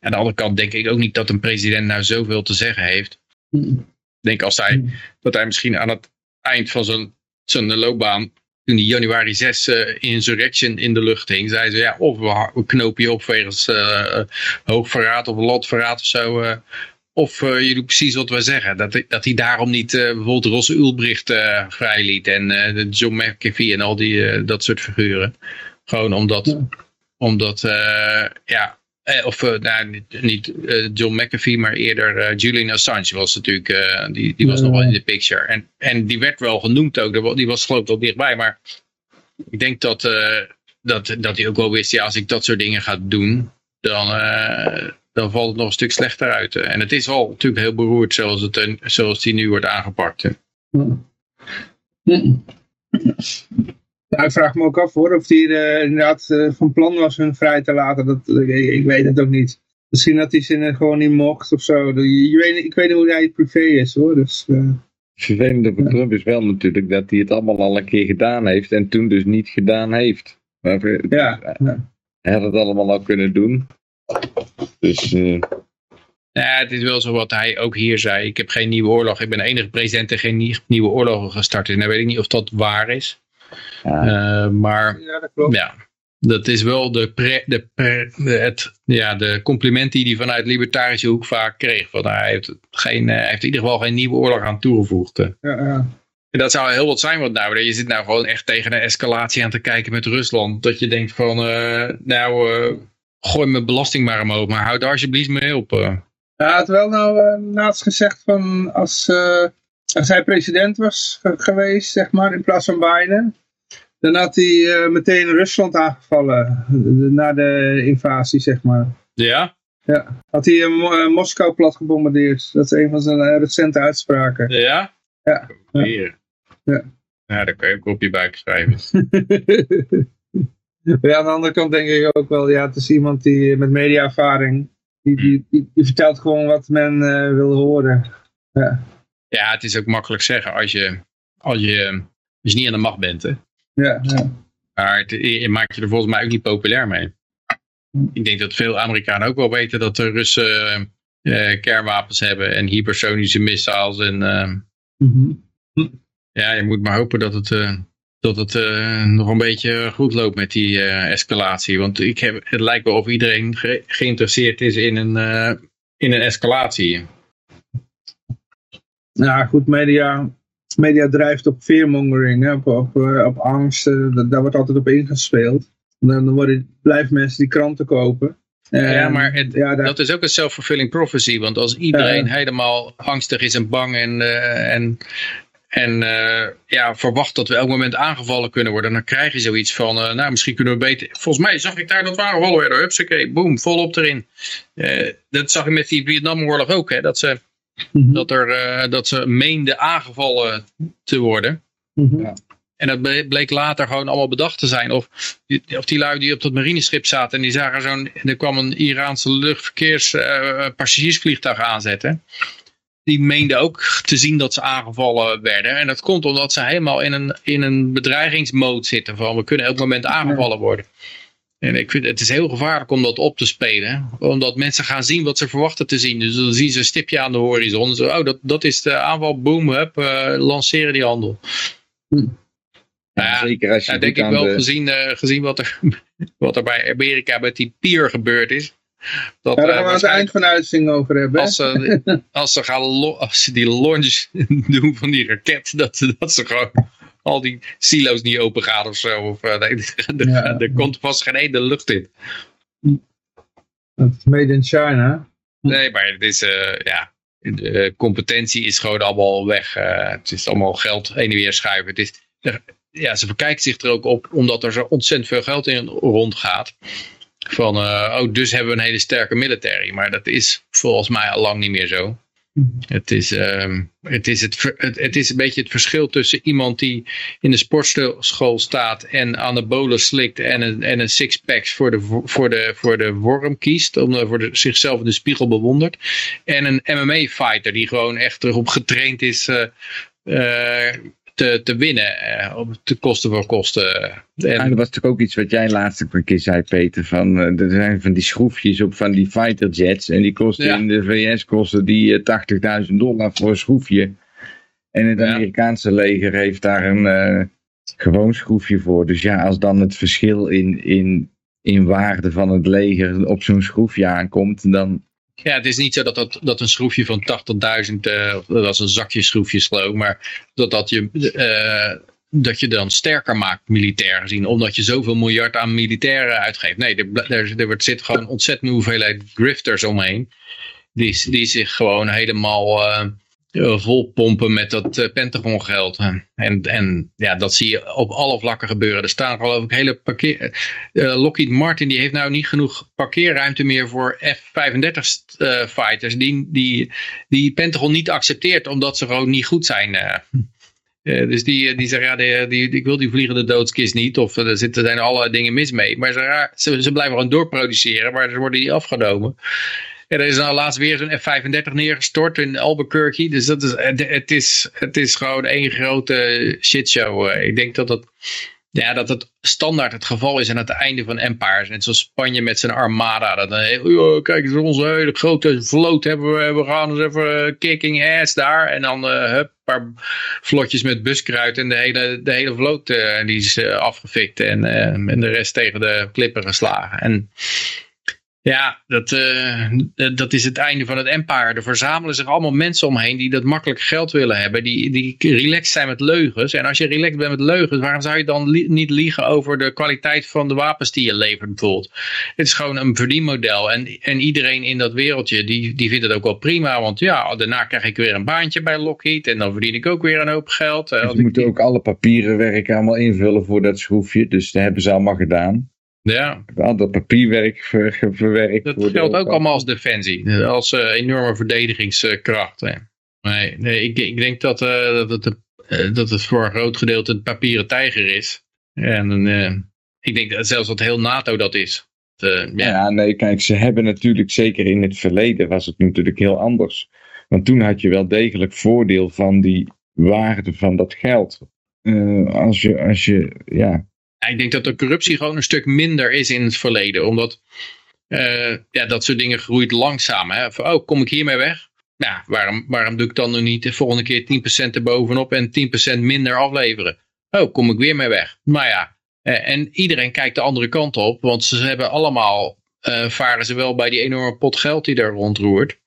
aan de andere kant denk ik ook niet dat een president nou zoveel te zeggen heeft. Ik denk als hij, dat hij misschien aan het eind van zijn, zijn loopbaan toen die januari 6 uh, insurrection in de lucht hing, zeiden ze ja, of we, knopen je op wegens uh, hoogverraad of landverraad of zo. Of je doet precies wat we zeggen. Dat, dat hij daarom niet bijvoorbeeld Rosse Ulbricht vrijliet en John McAfee en al die dat soort figuren. Gewoon omdat, ja. Omdat ja, of nou, niet, niet John McAfee, maar eerder Julian Assange was natuurlijk, die, die was nog wel in de picture. En, en die werd wel genoemd ook, die was geloof ik wel dichtbij, maar ik denk dat, dat, dat hij ook wel wist, ja, als ik dat soort dingen ga doen, dan, dan valt het nog een stuk slechter uit. En het is al natuurlijk heel beroerd zoals, het, zoals die nu wordt aangepakt. Ja, ik vraag me ook af hoor, of hij uh, inderdaad uh, van plan was hun vrij te laten. Dat, ik, ik, weet het ook niet. Misschien dat hij ze gewoon niet mocht of zo. Je, je weet, ik weet niet hoe hij privé is hoor. Dus, uh, het vervelende voor Trump is wel natuurlijk dat hij het allemaal al een keer gedaan heeft en toen dus niet gedaan heeft. Maar, ja, ja. Hij had het allemaal al kunnen doen. Dus... Ja, het is wel zo wat hij ook hier zei. Ik heb geen nieuwe oorlog. Ik ben de enige president die geen nieuwe oorlogen gestart. En dan weet ik niet of dat waar is. Ja. Uh, maar ja dat, klopt. ja, dat is wel de, pre, de, pre, de, het, ja, de compliment die hij vanuit libertarische hoek vaak kreeg. Want hij heeft, geen, uh, heeft in ieder geval geen nieuwe oorlog aan toegevoegd. Ja, ja. En dat zou heel wat zijn wat nou. Je zit nou gewoon echt tegen een escalatie aan te kijken met Rusland. Dat je denkt van, uh, nou, gooi mijn belasting maar omhoog. Maar houd daar alsjeblieft mee op. Ja, hij had wel nou laatst gezegd van, als, als hij president was geweest, zeg maar, in plaats van Biden dan had hij uh, meteen Rusland aangevallen. Na de invasie, zeg maar. Ja? Ja. Had hij uh, Moskou plat gebombardeerd. Dat is een van zijn recente uitspraken. Ja? Ja. Kopiëren. Ja. Ja, daar kan je ook op je buik schrijven. [laughs] ja, aan de andere kant denk ik ook wel, ja, het is iemand die met mediaervaring, die, die, die, die vertelt gewoon wat men eh, wil horen. Ja. Ja, het is ook makkelijk zeggen als je, als je, je niet aan de macht bent. Hè. Ja, ja. Maar het, je maakt je er volgens mij ook niet populair mee. Ik denk dat veel Amerikanen ook wel weten dat de Russen eh, kernwapens hebben en hypersonische missiles. En eh, Mhm. ja, je moet maar hopen dat het, eh, dat het eh, nog een beetje goed loopt met die eh, escalatie. Want ik heb, het lijkt wel of iedereen ge- geïnteresseerd is in een, eh, in een escalatie. Ja, goed, media, media drijft op fearmongering, hè, op, op, eh, op angst, eh, daar wordt altijd op ingespeeld. Dan worden, blijven mensen die kranten kopen. En, ja, maar het, ja, daar- dat is ook een self-fulfilling prophecy. Want als iedereen helemaal angstig is en bang en, eh, en, en ja, verwacht dat we elk moment aangevallen kunnen worden, dan krijg je zoiets van, nou misschien kunnen we beter... Volgens mij zag ik daar dat we aangevallen werden. Hupsakee, boom, volop erin. Dat zag je met die Vietnamoorlog ook, hè, dat, ze, Mhm. dat, er, eh, dat ze meenden aangevallen te worden. Mhm. En dat ble- bleek later gewoon allemaal bedacht te zijn. Of, die- of die lui die op dat marineschip zaten en die zagen zo'n. Er kwam een Iraanse luchtverkeers eh, aanzetten. Die meenden ook te zien dat ze aangevallen werden. En dat komt omdat ze helemaal in een, in een bedreigingsmode zitten. Van we kunnen elk moment aangevallen worden. En ik vind het is heel gevaarlijk om dat op te spelen. Omdat mensen gaan zien wat ze verwachten te zien. Dus dan zien ze een stipje aan de horizon. En zo, oh, dat, dat is de aanval. Boom, hup, eh, lanceren die handel. Nou ja, Zeker als je ja, denk ik wel, de- gezien, eh, gezien wat er, [laughs] wat er bij Amerika met die pier gebeurd is. Dat, Ja, daar eh, gaan we aan het eind van de uitzending over hebben. als ze, [laughs] als, ze gaan als ze die launch [laughs] doen van die raket, dat, dat ze gewoon al die silo's niet open gaan of zo. Of, eh, nee, [laughs] er, Ja. er komt vast geen ene lucht in. Het is Made in China. Nee, maar het is, eh, ja, de competentie is gewoon allemaal weg. eh, het is allemaal geld heen en weer schuiven. Het is, ja, ze verkijken zich er ook op, omdat er zo ontzettend veel geld in rondgaat. Van, eh, oh, dus hebben we een hele sterke military. Maar dat is volgens mij al lang niet meer zo. Het is, ehm, het, is het, ver- het, het is een beetje het verschil tussen iemand die in de sportschool staat en aan de bolen slikt en een, en een sixpack voor de, vo- voor, de, voor de worm kiest, om voor zichzelf in de spiegel bewondert. En een MMA-fighter die gewoon echt erop getraind is eh, eh, te, te winnen, eh, op de kosten van kosten. En, Ja, dat was natuurlijk ook iets wat jij laatst ook een keer zei, Peter. Van, eh, er zijn van die schroefjes op van die fighter jets. En die kosten Ja. in de VS kosten die eh, 80.000 dollar voor een schroefje. En het. Amerikaanse leger heeft daar een eh, gewoon schroefje voor. Dus ja, als dan het verschil in, in, in waarde van het leger op zo'n schroefje aankomt, dan... Ja, het is niet zo dat, dat, dat een schroefje van 80.000, eh, dat was een zakje schroefjes geloof maar dat, dat, je, eh, dat je dan sterker maakt militair gezien, omdat je zoveel miljard aan militairen uitgeeft. Nee, er, er, zit gewoon een ontzettende hoeveelheid grifters omheen, die, die zich gewoon helemaal eh, volpompen met dat eh, Pentagon geld. En, en ja, dat zie je op alle vlakken gebeuren. Er staan geloof ik hele parkeer... eh, Lockheed Martin die heeft nou niet genoeg parkeerruimte meer voor F-35 eh, fighters. Die, die, die Pentagon niet accepteert omdat ze gewoon niet goed zijn. eh. Eh, dus die, die zeggen, ja, die, die, ik wil die vliegende doodskist niet. Of eh, er zitten zijn allerlei dingen mis mee. Maar ze, ze, ze blijven gewoon doorproduceren, maar ze worden niet afgenomen. Er is nou laatst weer zo'n F-35 neergestort in Albuquerque. Dus dat is, het, het is, het is gewoon één grote shitshow. Eh, Ik denk dat dat, ja, dat het standaard het geval is aan het einde van empires. Net zoals Spanje met zijn armada. Dat heel, "Oh, kijk eens, onze hele grote vloot hebben we. We gaan eens even eh, kicking ass daar. En dan eh hup, een paar vlotjes met buskruid. En de hele, de hele vloot eh, die is eh, afgefikt. En, eh, en de rest tegen de klippen geslagen. En ja, dat, eh, dat is het einde van het empire. Er verzamelen zich allemaal mensen omheen die dat makkelijk geld willen hebben. Die, die relaxed zijn met leugens. En als je relaxed bent met leugens, waarom zou je dan li- niet liegen over de kwaliteit van de wapens die je levert bijvoorbeeld? Het is gewoon een verdienmodel. En, en iedereen in dat wereldje, die, die vindt het ook wel prima. Want ja, daarna krijg ik weer een baantje bij Lockheed. En dan verdien ik ook weer een hoop geld. Eh, Ze ik moeten die- ook alle papieren werk allemaal invullen voor dat schroefje. Dus dat hebben ze allemaal gedaan. Ja, Al dat papierwerk ver, verwerkt. dat geldt ook allemaal als defensie. Als eh, enorme verdedigingskracht. hè. Nee, nee ik, ik denk dat, uh, dat, het, uh, dat het voor een groot gedeelte een papieren tijger is. En ik denk dat zelfs dat heel NATO dat is. ja. ja, nee, kijk, ze hebben natuurlijk, zeker in het verleden was het natuurlijk heel anders. Want toen had je wel degelijk voordeel van die waarde van dat geld. als, je, als je, ja, ik denk dat de corruptie gewoon een stuk minder is in het verleden. Omdat uh, ja, dat soort dingen groeit langzaam. Hè? Oh, kom ik hiermee weg? Ja, waarom, waarom doe ik dan nog niet de volgende keer 10% erbovenop en 10% minder afleveren? Oh, kom ik weer mee weg? Maar ja, uh, en iedereen kijkt de andere kant op. Want ze hebben allemaal, uh, varen ze wel bij die enorme pot geld die daar rondroert.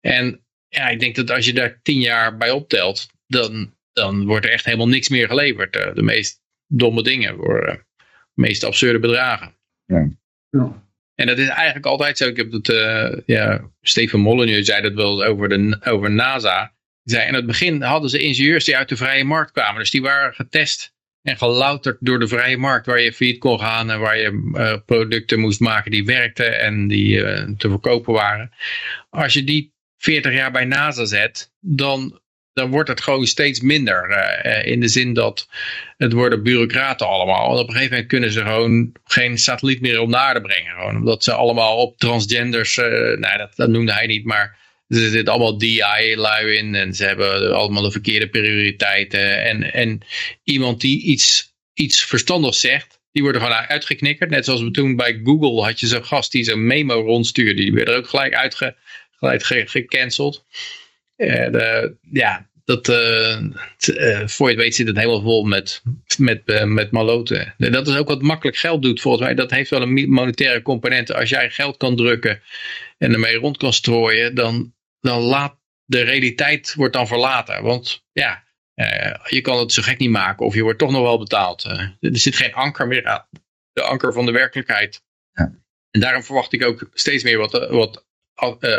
En ja, ik denk dat als je daar 10 jaar bij optelt, dan, dan wordt er echt helemaal niks meer geleverd. de meest domme dingen voor de meest absurde bedragen. Ja. ja. En dat is eigenlijk altijd zo. Ik heb het, uh, ja, Steven Molyneux zei dat wel over, de, over NASA. zei, in het begin hadden ze ingenieurs die uit de vrije markt kwamen. Dus die waren getest en gelouterd door de vrije markt. Waar je failliet kon gaan en waar je uh, producten moest maken die werkten en die uh, te verkopen waren. Als je die 40 jaar bij NASA zet, dan dan wordt het gewoon steeds minder. Uh, in de zin dat het worden bureaucraten allemaal. Op een gegeven moment kunnen ze gewoon geen satelliet meer op de aarde brengen. Gewoon omdat ze allemaal op transgenders, uh, nou dat, dat noemde hij niet, maar er zitten allemaal DI-lui in en ze hebben allemaal de verkeerde prioriteiten. En, en iemand die iets, iets verstandigs zegt, die worden gewoon uitgeknikkerd. Net zoals we toen bij Google had je zo'n gast die zo'n memo rondstuurde. Die werd er ook gelijk uitge, gelijk gecanceld. En, ja, dat, uh, voor je het weet zit het helemaal vol met, met, met maloten. Dat is ook wat makkelijk geld doet volgens mij. Dat heeft wel een monetaire component. Als jij geld kan drukken en ermee rond kan strooien, dan, dan laat de realiteit wordt dan verlaten. Want ja, je kan het zo gek niet maken of je wordt toch nog wel betaald. er zit geen anker meer aan. De anker van de werkelijkheid. Ja. En daarom verwacht ik ook steeds meer wat, wat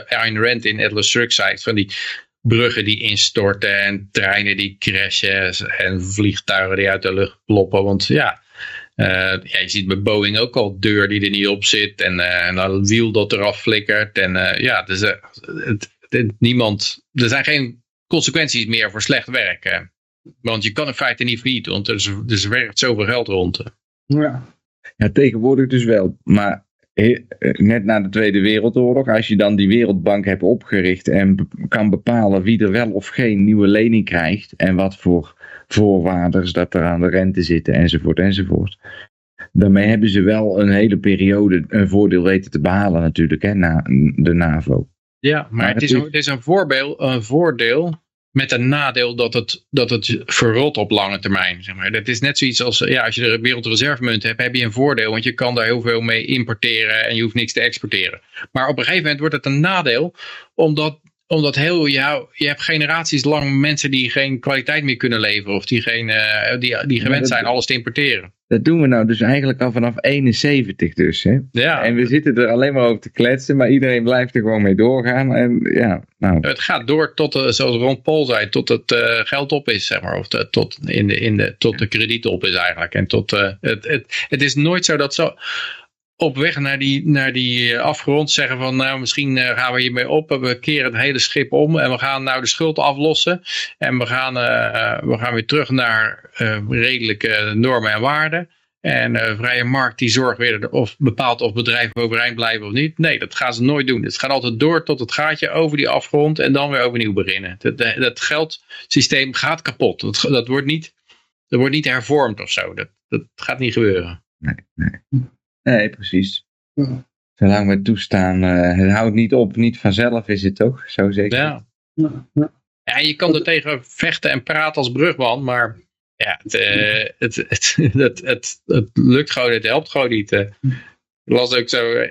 Ayn Rand in Atlas Shrugged zei. Van die bruggen die instorten en treinen die crashen en vliegtuigen die uit de lucht ploppen. Want ja, uh, ja je ziet bij Boeing ook al deur die er niet op zit en, uh, en dan wiel dat eraf flikkert. En uh, ja, dus, het, niemand, er zijn geen consequenties meer voor slecht werk. Want je kan in feite niet failliet, want er, is, er werkt zoveel geld rond. Ja. ja, tegenwoordig dus wel. Maar eh, net na de Tweede Wereldoorlog, als je dan die Wereldbank hebt opgericht en kan bepalen wie er wel of geen nieuwe lening krijgt en wat voor voorwaarden dat er aan de rente zitten enzovoort enzovoort. Daarmee hebben ze wel een hele periode een voordeel weten te behalen natuurlijk, hè, na de NAVO. Ja, maar, maar het, is, het is een, voorbeeld, een voordeel met een nadeel dat het, dat het verrot op lange termijn. Zeg maar. Dat is net zoiets als ja, als je de wereldreservemunt hebt, heb je een voordeel. Want je kan daar heel veel mee importeren en je hoeft niks te exporteren. Maar op een gegeven moment wordt het een nadeel, omdat omdat heel, jou, je hebt generaties lang mensen die geen kwaliteit meer kunnen leveren. Of die, geen, uh, die, die gewend zijn alles te importeren. Dat doen we nou dus eigenlijk al vanaf 71 dus. Hè? Ja. En we zitten er alleen maar over te kletsen. Maar iedereen blijft er gewoon mee doorgaan. En, ja, nou. Het gaat door tot, uh, zoals Ron Paul zei, tot het uh, geld op is. Zeg maar, of de, tot, in de, in de, tot de krediet op is eigenlijk. En tot, het, het, het is nooit zo dat zo op weg naar die, naar die eh, afgrond zeggen van nou misschien eh, gaan we hiermee op. We keren het hele schip om en we gaan nou de schuld aflossen. En we gaan, uh, we gaan weer terug naar redelijke normen en waarden. En uh, vrije markt die zorgt weer of bepaalt of bedrijven overeind blijven of niet. Nee, dat gaan ze nooit doen. Het gaat altijd door tot het gaatje over die afgrond en dan weer overnieuw beginnen. Dat, dat geldsysteem gaat kapot. Dat, dat, wordt niet, dat wordt niet hervormd of zo. Dat, dat gaat niet gebeuren. Nee, nee. Nee, precies. Ja. Zolang we toestaan, uh, het houdt niet op, niet vanzelf is het toch? Zo zeker. Ja. Ja, ja. ja je kan er tegen vechten en praten als brugman, maar ja, het, uh, het, het, [laughs] het, het, het, lukt gewoon, het helpt gewoon niet. Uh. Ik las ook zo,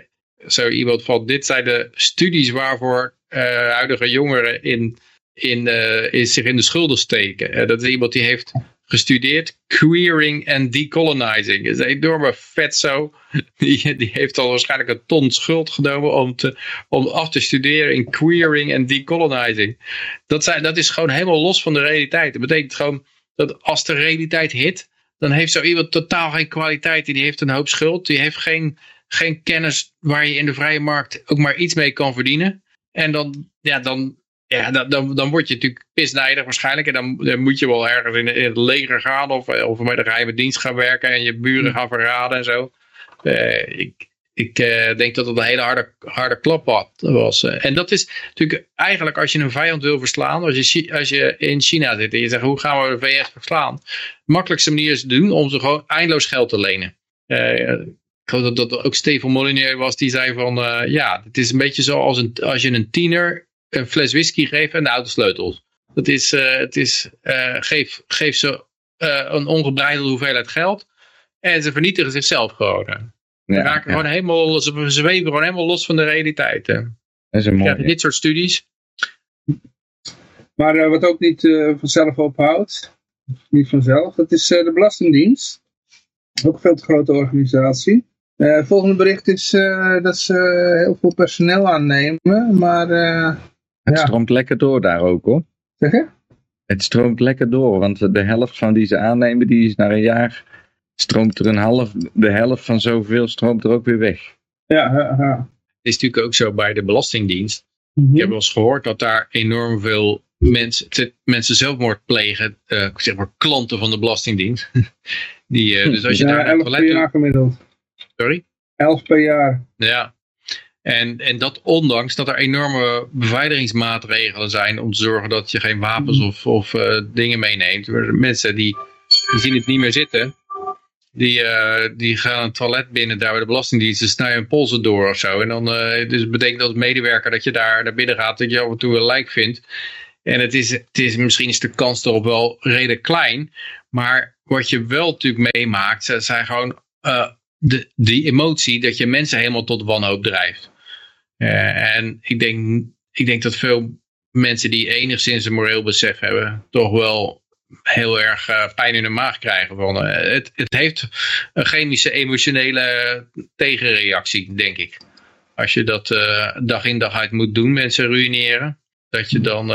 zo iemand van, dit zijn de studies waarvoor huidige jongeren in, in, in, zich in de schulden steken. dat is iemand die heeft gestudeerd. Queering en decolonizing. Dat is een enorme vetzo. Die, die heeft al waarschijnlijk een ton schuld genomen om, te, om af te studeren in queering en decolonizing. Dat, zijn, dat is gewoon helemaal los van de realiteit. Dat betekent gewoon dat als de realiteit hit, dan heeft zo iemand totaal geen kwaliteit. Die heeft een hoop schuld. Die heeft geen, geen kennis waar je in de vrije markt ook maar iets mee kan verdienen. En dan, ja, dan ja, dan, dan, dan word je natuurlijk pisnijdig waarschijnlijk. En dan, dan moet je wel ergens in, in het leger gaan of, of bij de geheime dienst gaan werken en je buren gaan verraden en zo. Eh, ik ik eh, denk dat het een hele harde, harde klap was. Eh. en dat is natuurlijk eigenlijk als je een vijand wil verslaan, als je, als je in China zit en je zegt hoe gaan we de VS verslaan. De makkelijkste manier is te doen om ze gewoon eindeloos geld te lenen. ik geloof dat dat ook Steven Molyneux was die zei van ja, het is een beetje zoals een, als je een tiener een fles whisky geeft en de autosleutels. Dat is, het is geef, geef ze een ongebreidelde hoeveelheid geld en ze vernietigen zichzelf gewoon. Ze raken gewoon helemaal, ze zweven gewoon helemaal los van de realiteit. Hè. Dat is een mooi. dit soort studies. Maar uh, wat ook niet uh, vanzelf ophoudt, niet vanzelf, dat is uh, de Belastingdienst. Ook een veel te grote organisatie. Het volgende bericht is dat ze heel veel personeel aannemen, maar... het ja. stroomt lekker door daar ook hoor. Zeg je? Het stroomt lekker door, want de helft van die ze aannemen, die is na een jaar stroomt er een half, de helft van zoveel stroomt er ook weer weg. Ja, ja, ja. Het is natuurlijk ook zo bij de Belastingdienst. Mm Ik heb wel eens gehoord dat daar enorm veel mensen, mensen zelfmoord plegen, uh, zeg maar klanten van de Belastingdienst. [laughs] Die, uh, dus als je ja, daar elf per jaar gemiddeld. Sorry? Elf per jaar. Ja. En, en dat ondanks dat er enorme beveiligingsmaatregelen zijn om te zorgen dat je geen wapens mhm. of, of uh, dingen meeneemt. Mensen die, die zien het niet meer zitten. Die, uh, die gaan een toilet binnen daar bij de Belastingdienst. Dus snijden hun polsen door of zo. En dan uh, dus betekent dat medewerker dat je daar naar binnen gaat. Dat je af en toe een lijk vindt. En het is, het is, misschien is de kans erop wel redelijk klein. Maar wat je wel natuurlijk meemaakt. zijn gewoon de, die emotie dat je mensen helemaal tot wanhoop drijft. En ik denk, ik denk dat veel mensen die enigszins een moreel besef hebben. Toch wel heel erg uh, pijn in de maag krijgen. Van, uh, het, het heeft een chemische emotionele tegenreactie, denk ik. Als je dat dag in dag uit moet doen, mensen ruïneren. Dat je dan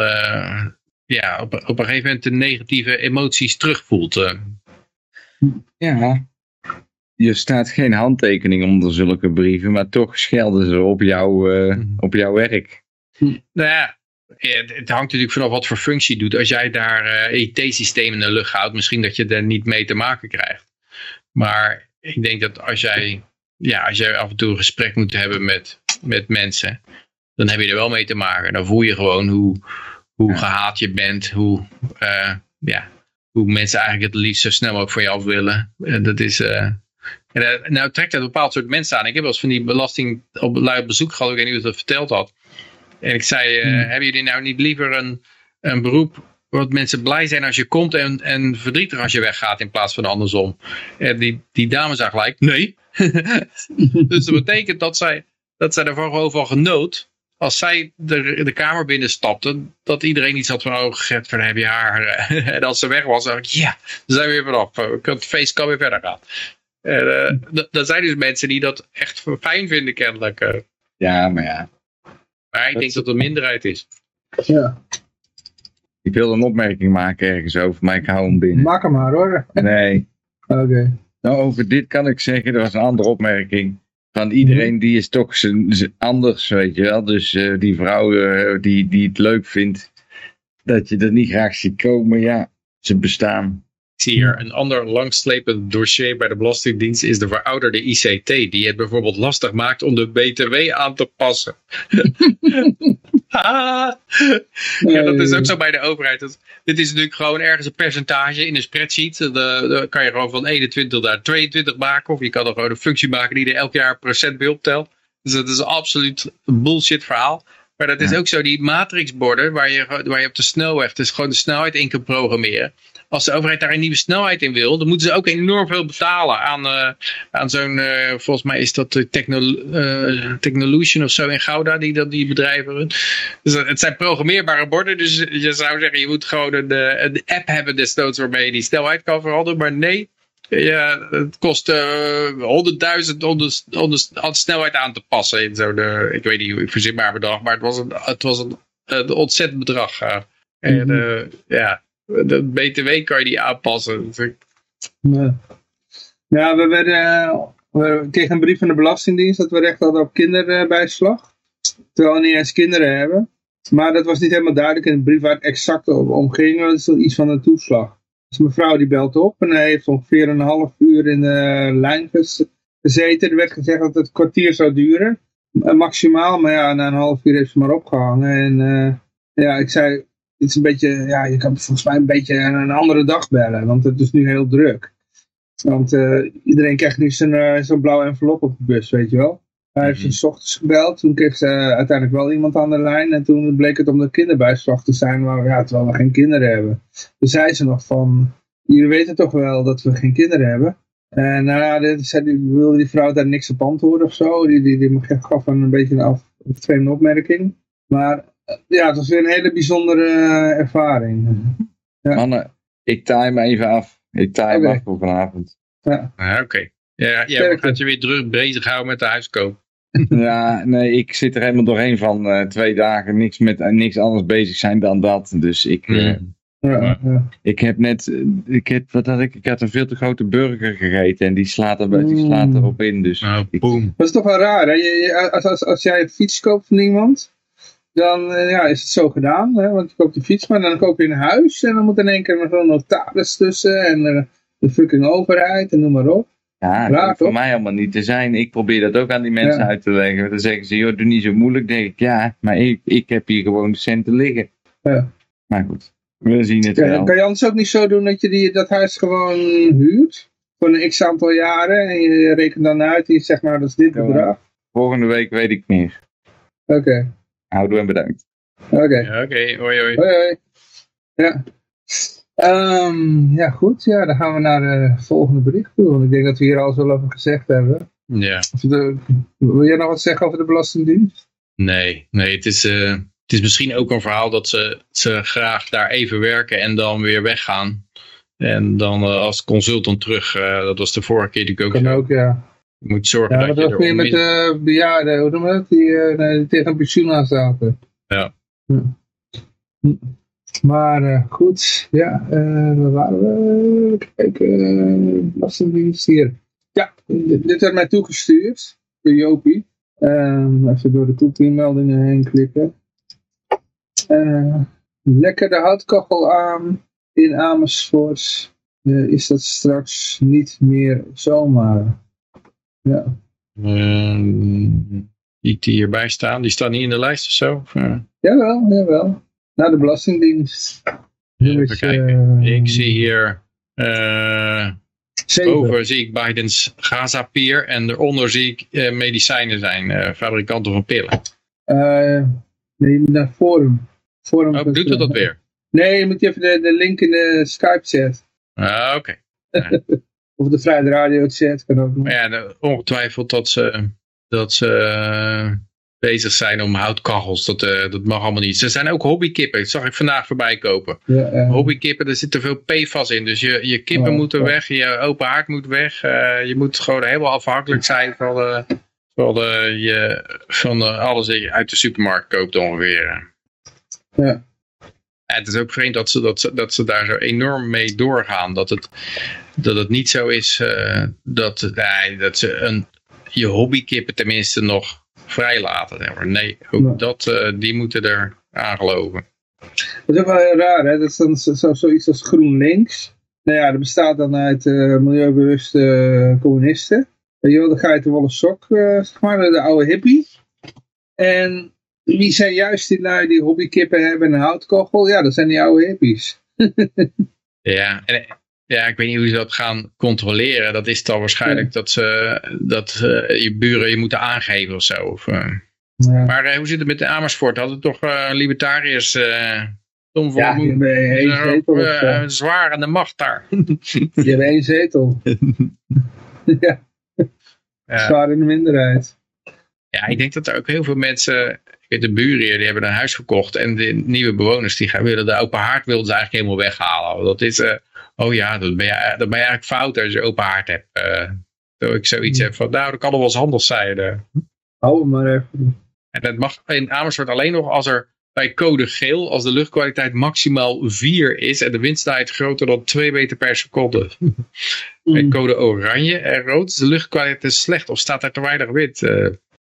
ja, op, op een gegeven moment de negatieve emoties terugvoelt. Ja, je staat geen handtekening onder zulke brieven, maar toch schelden ze op, jou, mhm. op jouw werk. Nou ja, het hangt natuurlijk vanaf wat voor functie je doet. Als jij daar uh, eh, IT-systemen in de lucht houdt, misschien dat je er niet mee te maken krijgt. Maar ik denk dat als jij, ja, als jij af en toe een gesprek moet hebben met, met mensen, dan heb je er wel mee te maken. Dan voel je gewoon hoe, hoe gehaat je bent, hoe, uh, ja, hoe mensen eigenlijk het liefst zo snel mogelijk van je af willen. En dat is, uh, en, nou trekt dat een bepaald soort mensen aan. Ik heb wel eens van die belasting op, op bezoek gehad, ik weet niet of dat verteld had. En ik zei, uh, hebben jullie nou niet liever een, een beroep wat mensen blij zijn als je komt en, en verdrietig als je weggaat in plaats van andersom? En die, die dame zei gelijk, nee. [laughs] dus dat betekent dat zij, dat zij ervan gewoon van genoot als zij de, de kamer binnenstapte, dat iedereen iets had van, oh Gert, van heb je haar. [laughs] en als ze weg was, dacht ik, ja, dan zijn we weer vanaf. Het feest kan weer verder gaan. En, uh, dat zijn dus mensen die dat echt fijn vinden kennelijk. Ja, maar ja, maar ik denk dat het een minderheid is. Ja. Ik wilde een opmerking maken ergens over, maar ik hou hem binnen. Maak hem maar hoor. Nee. Oké. Nou, over dit kan ik zeggen, er was een andere opmerking. Van iedereen mhm. die is toch anders, weet je wel. Dus uh, die vrouw uh, die, die het leuk vindt dat je er niet graag ziet komen, ja, ze bestaan. Ik zie hier een ander langslepend dossier bij de Belastingdienst is de verouderde ICT, die het bijvoorbeeld lastig maakt om de BTW aan te passen. [laughs] ah. ja, dat is ook zo bij de overheid. Dat, dit is natuurlijk gewoon ergens een percentage in een spreadsheet. Dan kan je gewoon van 21 naar 22 maken, of je kan er gewoon een functie maken die er elk jaar procent bij optelt. Dus dat is een absoluut bullshit verhaal. Maar dat is ook zo, die matrixborden waar je, waar je op de snelweg dus gewoon de snelheid in kan programmeren als de overheid daar een nieuwe snelheid in wil, dan moeten ze ook enorm veel betalen aan, uh, aan zo'n, uh, volgens mij is dat de Techno, uh, Technolution of zo in Gouda, die dat die bedrijven Dus het zijn programmeerbare borden, dus je zou zeggen, je moet gewoon een, een app hebben desnoods waarmee je die snelheid kan veranderen, maar nee. Ja, het kost honderdduizend om, de, om de, snelheid aan te passen in zo'n, ik weet niet hoe ik verzin maar bedrag, maar het was een, het was een, een ontzettend bedrag. En mhm. ja, de BTW kan je die aanpassen. Ja. we werden we kregen een brief van de Belastingdienst dat we recht hadden op kinderbijslag. Terwijl we niet eens kinderen hebben. Maar dat was niet helemaal duidelijk in de brief waar het exact om ging. Dat is iets van een toeslag. Dus mevrouw die belt op en heeft ongeveer een half uur in de lijn gezeten. Er werd gezegd dat het kwartier zou duren. Maximaal, maar ja, na een half uur heeft ze maar opgehangen. En ja, ik zei, het is een beetje, ja, je kan volgens mij een beetje een andere dag bellen, want het is nu heel druk. Want uh, iedereen krijgt nu zijn, uh, zo'n blauwe envelop op de bus, weet je wel. Hij heeft mm -hmm. ochtends gebeld, toen kreeg ze uiteindelijk wel iemand aan de lijn en toen bleek het om de kinderbijslag te zijn, maar ja, terwijl we geen kinderen hebben. Toen zei ze nog van, jullie weten toch wel dat we geen kinderen hebben? En nou ja, wilde die vrouw daar niks op antwoorden of zo, die, die, die gaf een beetje een af, vreemde opmerking. Maar ja, het was weer een hele bijzondere uh, ervaring. Ja. Mannen, ik time even af. Ik time okay. af voor vanavond. Ja, ah, oké. Okay. Ja, gaat je weer druk bezighouden met de huiskoop. [laughs] ja, nee, ik zit er helemaal doorheen van uh, twee dagen niks, met, uh, niks anders bezig zijn dan dat. Dus ik, mm. ja, ja. ik heb net, ik, heb, wat had ik, ik had een veel te grote burger gegeten en die slaat, er, mm. die slaat erop in. Dus oh, boom. Dat is toch wel raar, hè? Je, je, als, als, als jij een fiets koopt van iemand, dan uh, ja, is het zo gedaan. Hè? Want je koopt de fiets, maar dan koop je een huis en dan moet in één keer nog een notaris tussen en uh, de fucking overheid en noem maar op. Ja, dat hoeft voor mij allemaal niet te zijn. Ik probeer dat ook aan die mensen ja. uit te leggen. Dan zeggen ze, joh, doe niet zo moeilijk. denk ik, ja, maar ik, ik heb hier gewoon de centen liggen. Ja. Maar goed, we zien het ja, wel. Kan je anders ook niet zo doen dat je die, dat huis gewoon huurt? Voor een x aantal jaren en je rekent dan uit, je zegt nou, dat is dit bedrag. Volgende week weet ik meer. Oké. Okay. Houdoe en bedankt. Oké. Okay. Ja, Oké, okay. hoi hoi. Hoi hoi. Ja. Um, ja, goed. Ja, dan gaan we naar de volgende bericht toe. Want ik denk dat we hier al zo over gezegd hebben. Ja. De, wil jij nog wat zeggen over de Belastingdienst? Nee, nee het, is, uh, het is misschien ook een verhaal dat ze, ze graag daar even werken en dan weer weggaan. En dan uh, als consultant terug. Uh, dat was de vorige keer die ik ook Kan ook, ja. Je moet zorgen ja, dat, dat je meer met de bejaarden, hoe noem je dat? Die, uh, die tegen een pensioen aan zaten. Ja. ja. Maar uh, goed, ja, waar waren we? Kijken, Belastingdienst hier. Ja, dit werd mij toegestuurd door Jopie. Um, even door de toolteammeldingen heen klikken. Lekker de houtkachel aan in Amersfoort. is dat straks niet meer zomaar. Ja. Um, die, die hierbij staan, die staan niet in de lijst of zo? Of, uh? Jawel, jawel. Naar de Belastingdienst. Even dus, kijken. Uh, ik zie hier... Uh, boven zie ik Bidens Gaza-pier en daaronder zie ik uh, medicijnen zijn, fabrikanten van pillen. nee, naar Forum. Forum oh, doet dat dat weer? Nee, je moet even de, de link in de Skype chat. Ah, oké. [laughs] Okay. Of de Vrije Radio chat kan ook nog. Ja, ongetwijfeld dat ze, dat ze uh, bezig zijn om houtkachels. Dat, uh, dat mag allemaal niet. Ze zijn ook hobbykippen. Dat zag ik vandaag voorbij kopen. Ja, uh, hobbykippen, er zit te veel PFAS in. Dus je, je kippen oh, moeten oh. weg. Je open haard moet weg. je moet gewoon helemaal afhankelijk zijn van, de, van, de, je, van de, alles dat je uit de supermarkt koopt ongeveer. Ja. Het is ook vreemd dat ze, dat, ze, dat ze daar zo enorm mee doorgaan. Dat het, dat het niet zo is uh, dat, nee, dat ze een, je hobbykippen tenminste nog vrijlaten. Zeg maar. Nee, ook ja. dat, uh, die moeten er aan geloven. Dat is ook wel heel raar, hè? dat is dan zo, zoiets als GroenLinks. Nou ja, dat bestaat dan uit uh, milieubewuste communisten. Je wil de geitenwolle sok, zeg maar, de oude hippie. En wie zijn juist die lui die hobbykippen hebben en een houtkogel? Ja, dat zijn die oude hippies. [laughs] ja, en, ja, ik weet niet hoe ze dat gaan controleren. Dat is dan waarschijnlijk ja. dat, ze, dat uh, je buren je moeten aangeven of zo. Of, uh. ja. Maar uh, hoe zit het met de Amersfoort? Hadden toch libertariërs... Tom ja, één zetel. zwaar aan de macht daar. [laughs] [laughs] die hebben één zetel. ja. Zwaar in de minderheid. Ja, ik denk dat er ook heel veel mensen de buren die hebben een huis gekocht. En de nieuwe bewoners, die gaan, willen de open haard wilden ze eigenlijk helemaal weghalen. Dat is, uh, oh ja, dan ben, je, dan ben je eigenlijk fout als je open haard hebt. Uh, dat ik zoiets heb van, nou, dat kan nog wel eens handig zijn. Uh. Hou maar even. En dat mag in Amersfoort alleen nog als er bij code geel, als de luchtkwaliteit maximaal 4 is en de windsnelheid groter dan 2 meter per seconde. [laughs] Mm. En code oranje en rood is de luchtkwaliteit slecht of staat er te weinig wind.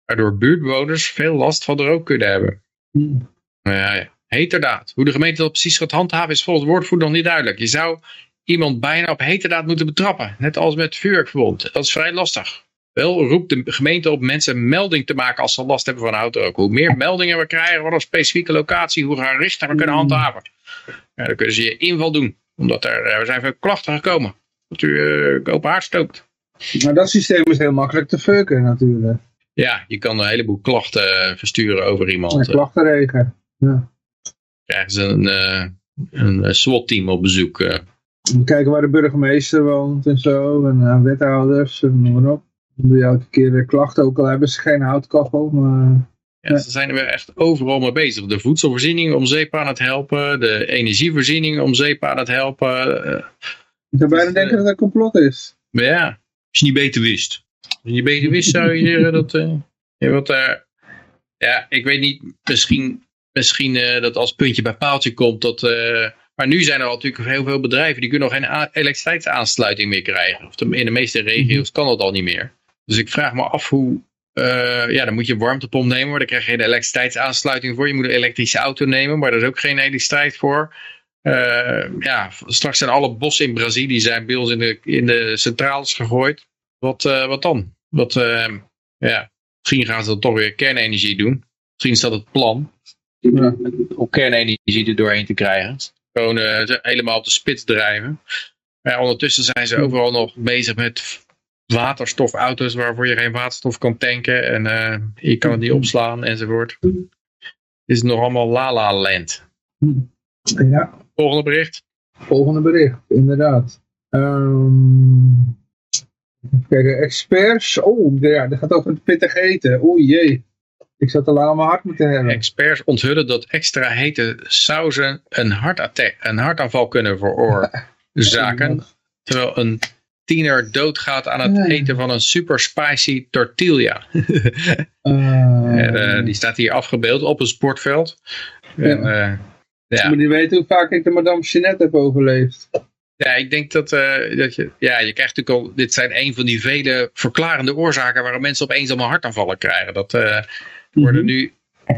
Waardoor buurtbewoners veel last van de rook kunnen hebben. Hmm. Ja, ja. Heterdaad. Hoe de gemeente dat precies gaat handhaven is volgens woordvoerder nog niet duidelijk. Je zou iemand bijna op heterdaad moeten betrappen. Net als met vuurwerkverbod. Dat is vrij lastig. Wel roept de gemeente op mensen melding te maken als ze last hebben van auto ook. Hoe meer meldingen we krijgen van een specifieke locatie, hoe gerichter we kunnen Hmm. handhaven. Ja, dan kunnen ze je inval doen. Omdat er, er zijn veel klachten gekomen. Dat u uh, open haard stookt. Maar dat systeem is heel makkelijk te fucken natuurlijk. Ja, je kan een heleboel klachten versturen over iemand. Een klachtenregen. Ja. Krijgen ze een, uh, een SWAT-team op bezoek. Kijken waar de burgemeester woont en zo. En wethouders en noem maar op. Dan doe je elke keer klachten, ook al hebben ze geen houtkachel. Maar... Ja, ze zijn er weer echt overal mee bezig. De voedselvoorziening om zeep aan het helpen. De energievoorziening om zeep aan het helpen. Ik zou bijna denken dat het een complot is. Maar ja, als je niet beter wist. Je beter wist zou je zeggen dat... Je wat, uh, ja, ik weet niet. Misschien, misschien uh, dat als puntje bij paaltje komt dat... Uh, maar nu zijn er natuurlijk heel veel bedrijven die kunnen nog geen elektriciteitsaansluiting meer krijgen. Of in de meeste regio's kan dat al niet meer. Dus ik vraag me af hoe... Ja, dan moet je een warmtepomp nemen, maar dan krijg je geen elektriciteitsaansluiting voor. Je moet een elektrische auto nemen, maar daar is ook geen elektriciteit voor. Ja, straks zijn alle bossen in Brazilië zijn bij ons in de, in de centrales gegooid. Wat, uh, wat dan? Wat, ja, misschien gaan ze dan toch weer kernenergie doen. Misschien is dat het plan. Ja. Om kernenergie er doorheen te krijgen. Gewoon helemaal op de spits drijven. Maar ondertussen zijn ze overal nog bezig met waterstofauto's waarvoor je geen waterstof kan tanken en uh, je kan het niet opslaan enzovoort. Het is nog allemaal lala land. Ja. Volgende bericht. Volgende bericht, inderdaad. Um, kijk, experts. Oh, ja, dat gaat over het pittig eten. Oeh jee. Ik zat al lang aan mijn hart moeten hebben. Experts onthullen dat extra hete sauzen een, hartattack, een hartaanval kunnen veroorzaken. [laughs] terwijl een tiener doodgaat aan het eten van een super spicy tortilla. Uh, [laughs] En, eh, die staat hier afgebeeld op een sportveld. En, eh, ja. Moet je weten hoe vaak ik de Madame Jeanette heb overleefd. Ja, ik denk dat, eh, dat je... Ja, je krijgt natuurlijk al... Dit zijn een van die vele verklarende oorzaken waarom mensen opeens allemaal hartaanvallen krijgen. Dat eh, worden nu...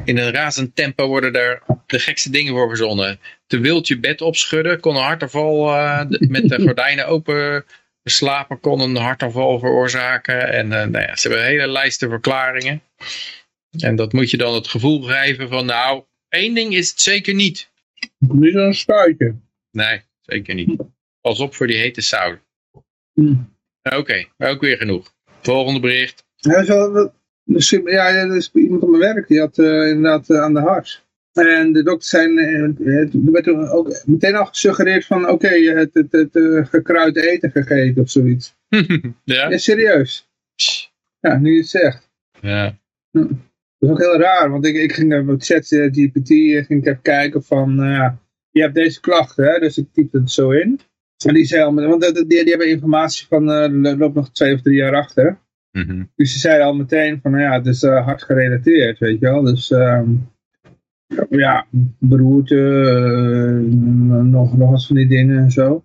In een razend tempo worden er de gekste dingen voor verzonnen. Te wild je bed opschudden kon een hartaanval eh, met de [laughs] gordijnen open slapen kon een hartaanval veroorzaken. En nou ja, ze hebben een hele lijst verklaringen. En dat moet je dan het gevoel geven van nou, één ding is het zeker niet. Nu zo'n spuitje. Nee, zeker niet. Pas op voor die hete saus. Hm. Oké, maar ook weer genoeg. Volgende bericht. Ja, zo, ja, er is iemand op mijn werk die had eh, inderdaad eh, aan de hart. En de dokter zijn, eh, er werd ook meteen al gesuggereerd van oké, je hebt het, het, gekruid eten gegeten of zoiets. [laughs] ja? Ja, serieus. Ja, nu je het zegt. Ja. Dat is ook heel raar, want ik, ik ging naar ChatGPT eh, ging ik even kijken van, nou ja, je hebt deze klachten, hè, dus ik typte het zo in. En die zei al, want die, die hebben informatie van, er loopt nog twee of drie jaar achter. Mhm. Dus ze zeiden al meteen van, nou ja, het is uh, hard gerelateerd, weet je wel. Dus ehm, ja, beroerte, eh, nog, nog wat van die dingen en zo.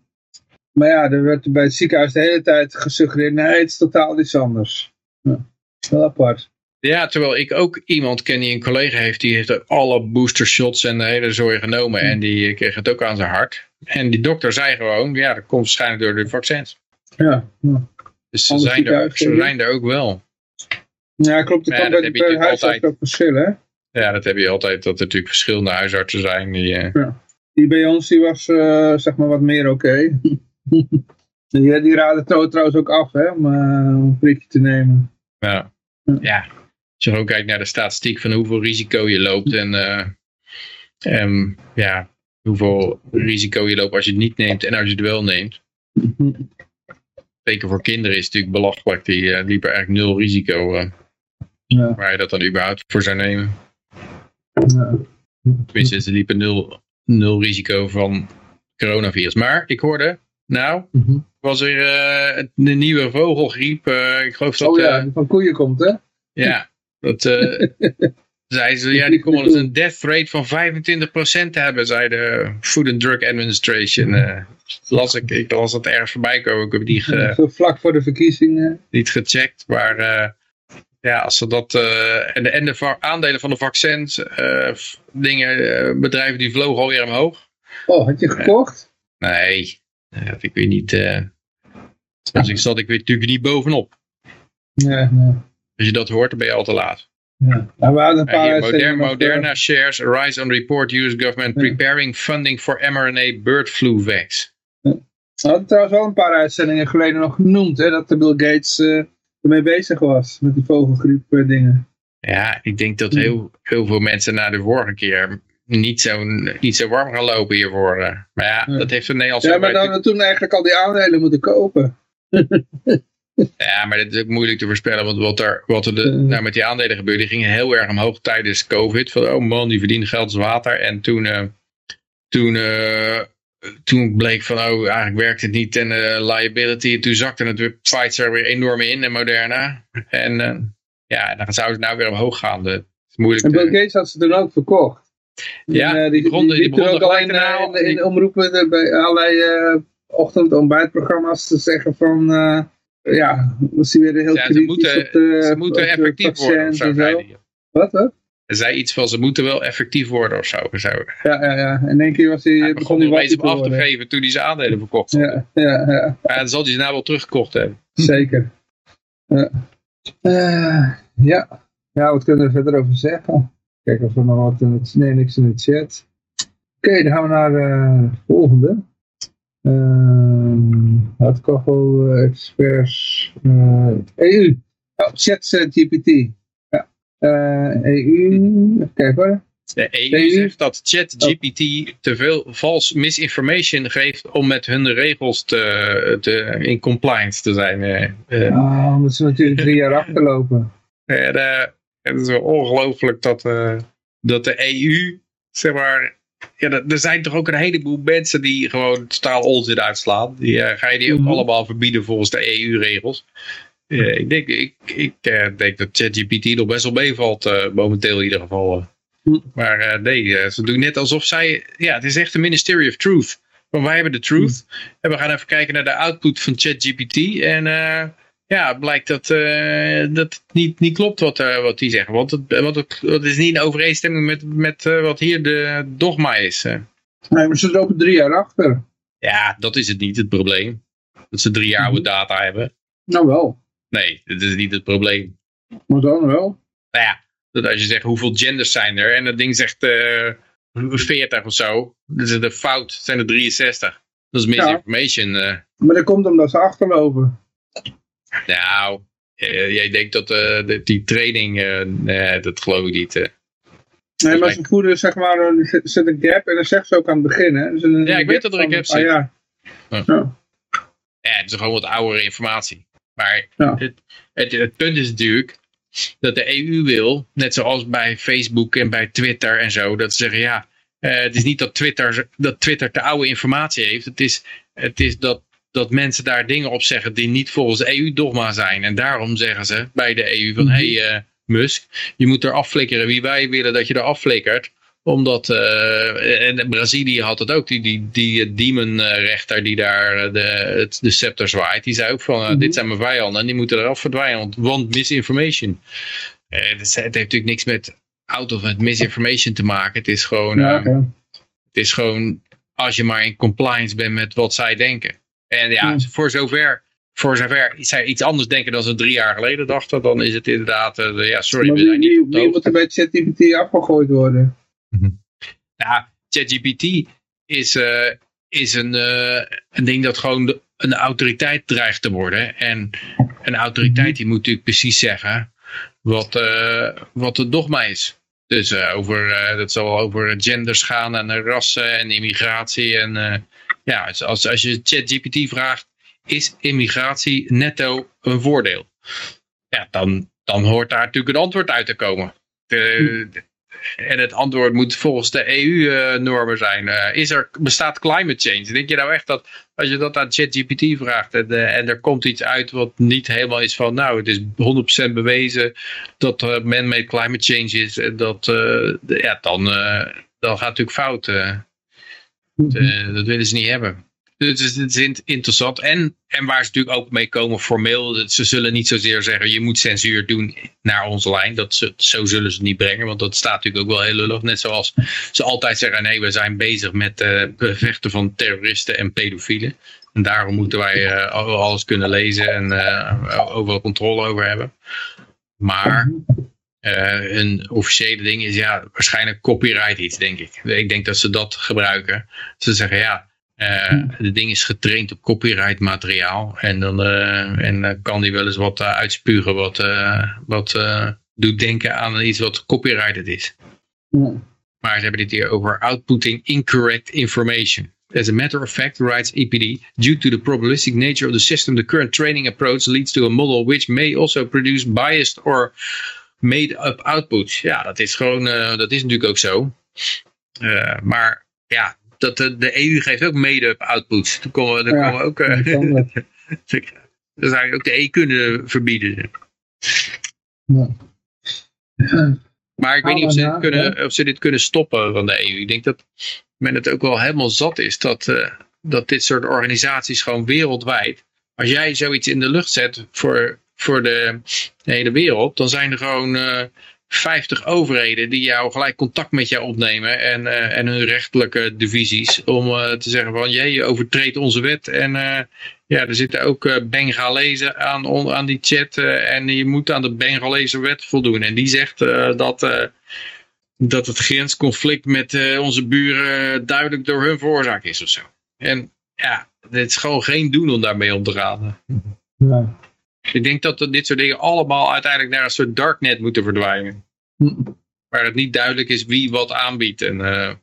Maar ja, er werd bij het ziekenhuis de hele tijd gesuggereerd, nee, het is totaal iets anders. Ja, wel apart. Ja, terwijl ik ook iemand ken die een collega heeft, die heeft alle booster shots en de hele zooi genomen en die kreeg het ook aan zijn hart. En die dokter zei gewoon, ja, dat komt waarschijnlijk door de vaccins. Ja, ja. Dus ze zijn, er, ziekenhuis, ze zijn er ook wel. ja klopt. Er Ja, dat bij, heb je altijd. ook verschillen, hè. Ja, dat heb je altijd, dat er natuurlijk verschillende huisartsen zijn. Die, eh, Die bij ons, die was eh, zeg maar wat meer oké. [laughs] die, die raadde trouw- trouwens ook af, hè, om eh, een prikje te nemen. ja. ja, als je gewoon kijkt naar de statistiek van hoeveel risico je loopt en, eh, en ja, hoeveel risico je loopt als je het niet neemt en als je het wel neemt. Zeker voor kinderen is het natuurlijk belachelijk. Die eh, liepen eigenlijk nul risico. eh, Ja, waar je dat dan überhaupt voor zou nemen. ja. Tenminste, ze liepen nul, nul risico van coronavirus. Maar ik hoorde, nou, Mhm. was er eh, de nieuwe vogelgriep. ik geloof dat, Oh ja, van koeien komt, hè? ja, dat [laughs] zei ze, ja, die wel eens een death rate van 25% hebben, zei de Food and Drug Administration. eh las ik, ik las dat ergens voorbij komen, ik heb die ge, [laughs] vlak voor de verkiezingen. niet gecheckt, maar eh, ja, als ze dat, en de, en de aandelen van de vaccins, dingen, bedrijven die vlogen alweer omhoog. Oh, had je gekocht? nee, ik weet niet, als ik zat ik weet natuurlijk niet bovenop. Nee, nee. Als je dat hoort, dan ben je al te laat. Ja. Nou, we hadden een paar Moderna, Moderna shares rise on report US government preparing funding for mRNA bird flu vax. We hadden trouwens wel een paar uitzendingen geleden nog genoemd, hè, dat de Bill Gates uh, ermee bezig was, met die vogelgriep uh, dingen. Ja, ik denk dat heel, heel veel mensen na de vorige keer niet zo, niet zo warm gaan lopen hiervoor. Uh. Maar ja, ja, dat heeft de Nederlandse... Ja, maar dan hadden toen eigenlijk al die aandelen moeten kopen. [laughs] Ja, maar dat is ook moeilijk te voorspellen, want wat er, wat er de, nou, met die aandelen gebeurde, die gingen heel erg omhoog tijdens COVID. Van, oh man, die verdienen geld als water. En toen, uh, toen, uh, toen bleek van, oh, eigenlijk werkt het niet en uh, liability. En toen zakte het weer Pfizer weer enorm in en Moderna. En ja, dan zou het nou weer omhoog gaan. Dat is moeilijk en Bill Gates had ze toen ook verkocht. Ja, en, die, begon, die, die, die begon al in, in, in, omroepen bij allerlei ochtend ontbijtprogramma's te zeggen van ja, was hij weer heel ja, kritisch moeten, op de, Ze moeten effectief worden of zo, zei Wat, wat? Hij zei iets van, ze moeten wel effectief worden of zo. zo. Ja, ja, ja. In één keer was hij... Hij begon hij opeens af te geven toen hij zijn aandelen verkocht Ja, ja, ja. Maar dan zal hij ze nou wel teruggekocht hebben. Zeker. Ja. Uh, ja. ja, wat kunnen we verder over zeggen? Kijk of we nog wat in het... Nee, niks in de chat. Oké, dan gaan we naar de volgende. Uh, Kachel experts EU. E oh, ChatGPT. Ja. EU. Even kijken hoor. De EU, EU, zegt dat ChatGPT te veel vals misinformation geeft om met hun regels te, te, in compliance te zijn. Oh, omdat ze natuurlijk drie jaar achterlopen. Ja, de, het is wel ongelooflijk dat, uh, dat de EU, zeg maar, ja, er zijn toch ook een heleboel mensen die gewoon totaal onzin uitslaan. Die, uh, ga je die ook mhm. allemaal verbieden volgens de EU-regels? Uh, ik denk, ik, ik uh, denk dat ChatGPT nog best wel meevalt, momenteel in ieder geval. Mhm. Maar nee, ze doen net alsof zij... Ja, het is echt een Ministry of Truth. Maar wij hebben de truth. Mhm. En we gaan even kijken naar de output van ChatGPT. En ja, blijkt dat, uh, dat niet, niet klopt wat, uh, wat die zeggen. Want het, want het, het is niet in overeenstemming met, met uh, wat hier de dogma is. Nee, maar ze lopen drie jaar achter. Ja, dat is het niet, het probleem. Dat ze drie jaar oude mhm. data hebben. Nou wel. Nee, dat is niet het probleem. Maar dan wel? Nou ja, dat als je zegt hoeveel genders zijn er en dat ding zegt 40 of zo. Dat is de fout, zijn er 63. Dat is misinformation. Ja. Maar dat komt omdat ze achterlopen. Nou, uh, jij denkt dat uh, die training, nee, dat geloof ik niet. nee, maar ze voeren zeg maar, er zit een gap en dat zegt ze ook aan het begin. Hè? Dus een, ja, ik weet dat er een gap zit. Ah, ja. Ja. ja. het is gewoon wat oudere informatie. Maar ja. het, het, het, punt is natuurlijk dat de EU wil, net zoals bij Facebook en bij Twitter en zo, dat ze zeggen ja, het is niet dat Twitter, dat Twitter te oude informatie heeft. Het is, het is dat dat mensen daar dingen op zeggen die niet volgens EU-dogma zijn. En daarom zeggen ze bij de EU van, hé hey, uh, Musk, je moet er afflikkeren wie wij willen dat je er afflikkert omdat, uh, en Brazilië had het ook, die, die, die demon-rechter die daar de, de scepter zwaait. Die zei ook van, uh, dit zijn mijn vijanden en die moeten eraf verdwijnen, want, misinformation. Het, het, heeft natuurlijk niks met out of met misinformation te maken. Het is gewoon, ja, okay. het is gewoon als je maar in compliance bent met wat zij denken. En ja, hmm. voor zover voor zover zij iets anders denken dan ze drie jaar geleden dachten, dan is het inderdaad, uh, ja, sorry, maar we zijn niet op Wie moet er bij ChatGPT afgegooid worden? Mm Ja, ChatGPT is, uh, is een, uh, een ding dat gewoon een autoriteit dreigt te worden. En een autoriteit mhm. die moet natuurlijk precies zeggen wat, wat het dogma is. Dus over, dat zal over genders gaan en rassen en immigratie en ja, als, als je ChatGPT vraagt, is immigratie netto een voordeel? Ja, dan, dan hoort daar natuurlijk een antwoord uit te komen. De, en het antwoord moet volgens de EU-normen zijn. Uh, is er, bestaat climate change? Denk je nou echt dat als je dat aan ChatGPT vraagt en, uh, en er komt iets uit wat niet helemaal is van nou het is 100% bewezen dat uh, man-made climate change is en dat, ja, dan, dan gaat het natuurlijk fout. Dat, mhm. dat willen ze niet hebben. Dus het is interessant. En, en waar ze natuurlijk ook mee komen formeel. Ze zullen niet zozeer zeggen je moet censuur doen naar onze lijn. Dat ze, zo zullen ze het niet brengen. Want dat staat natuurlijk ook wel heel lullig. Net zoals ze altijd zeggen nee we zijn bezig met uh, bevechten van terroristen en pedofielen. En daarom moeten wij uh, alles kunnen lezen en overal controle over hebben. Maar uh, een officiële ding is ja, waarschijnlijk copyright iets, denk ik. Ik denk dat ze dat gebruiken. Ze zeggen ja, uh, de ding is getraind op copyright materiaal. En dan uh, en, kan die wel eens wat uitspugen wat, wat doet denken aan iets wat copyrighted is. Ja. Maar ze hebben dit hier over outputting incorrect information. As a matter of fact, writes EPD, due to the probabilistic nature of the system, the current training approach leads to a model which may also produce biased or made-up outputs. Ja, dat is gewoon, uh, dat is natuurlijk ook zo. Uh, maar ja, dat, de, de EU geeft ook made-up outputs. Dan komen, dan ja, komen ook... Uh, dan zou je ook de E kunnen verbieden. Ja. Maar ik weet niet of ze, dit kunnen, of ze dit kunnen stoppen van de EU. Ik denk dat men het ook wel helemaal zat is dat, uh, dat dit soort organisaties gewoon wereldwijd, als jij zoiets in de lucht zet voor voor de hele wereld, dan zijn er gewoon uh, eh, 50 overheden die jou gelijk contact met jou opnemen en, uh, en hun rechtelijke divisies om uh, te zeggen van je, overtreedt onze wet en ja, er zitten ook Bengalezen aan, aan die chat en je moet aan de Bengalese wet voldoen en die zegt dat, dat het grensconflict met onze buren duidelijk door hun veroorzaak is of zo. En ja, het is gewoon geen doen om daarmee om te gaan. Ja. Ik denk dat dit soort dingen allemaal uiteindelijk naar een soort darknet moeten verdwijnen. Hm. Waar het niet duidelijk is wie wat aanbiedt en uh,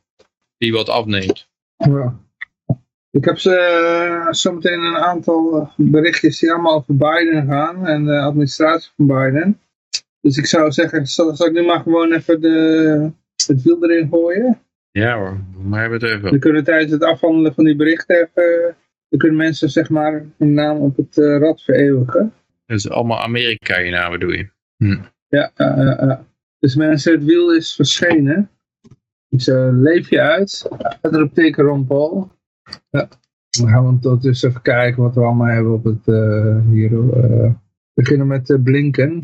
wie wat afneemt. Ja. Ik heb ze, uh, zometeen een aantal eh, berichtjes die allemaal over Biden gaan en de administratie van Biden. Dus ik zou zeggen, zal, zal ik nu maar gewoon even de, het wiel erin gooien? Ja hoor, maar hebben het even. Dan kunnen tijdens het afhandelen van die berichten even, dan kunnen mensen zeg maar hun naam op het rad vereeuwigen. Dus allemaal Amerika je naam bedoel je? Hm. Ja, uh, uh, dus mensen, het wiel is verschenen. Dus uh, leef je uit. Het erop teken Ron Paul. Ja. Dan gaan we tot even kijken wat we allemaal hebben op het hier. we beginnen met Blinken.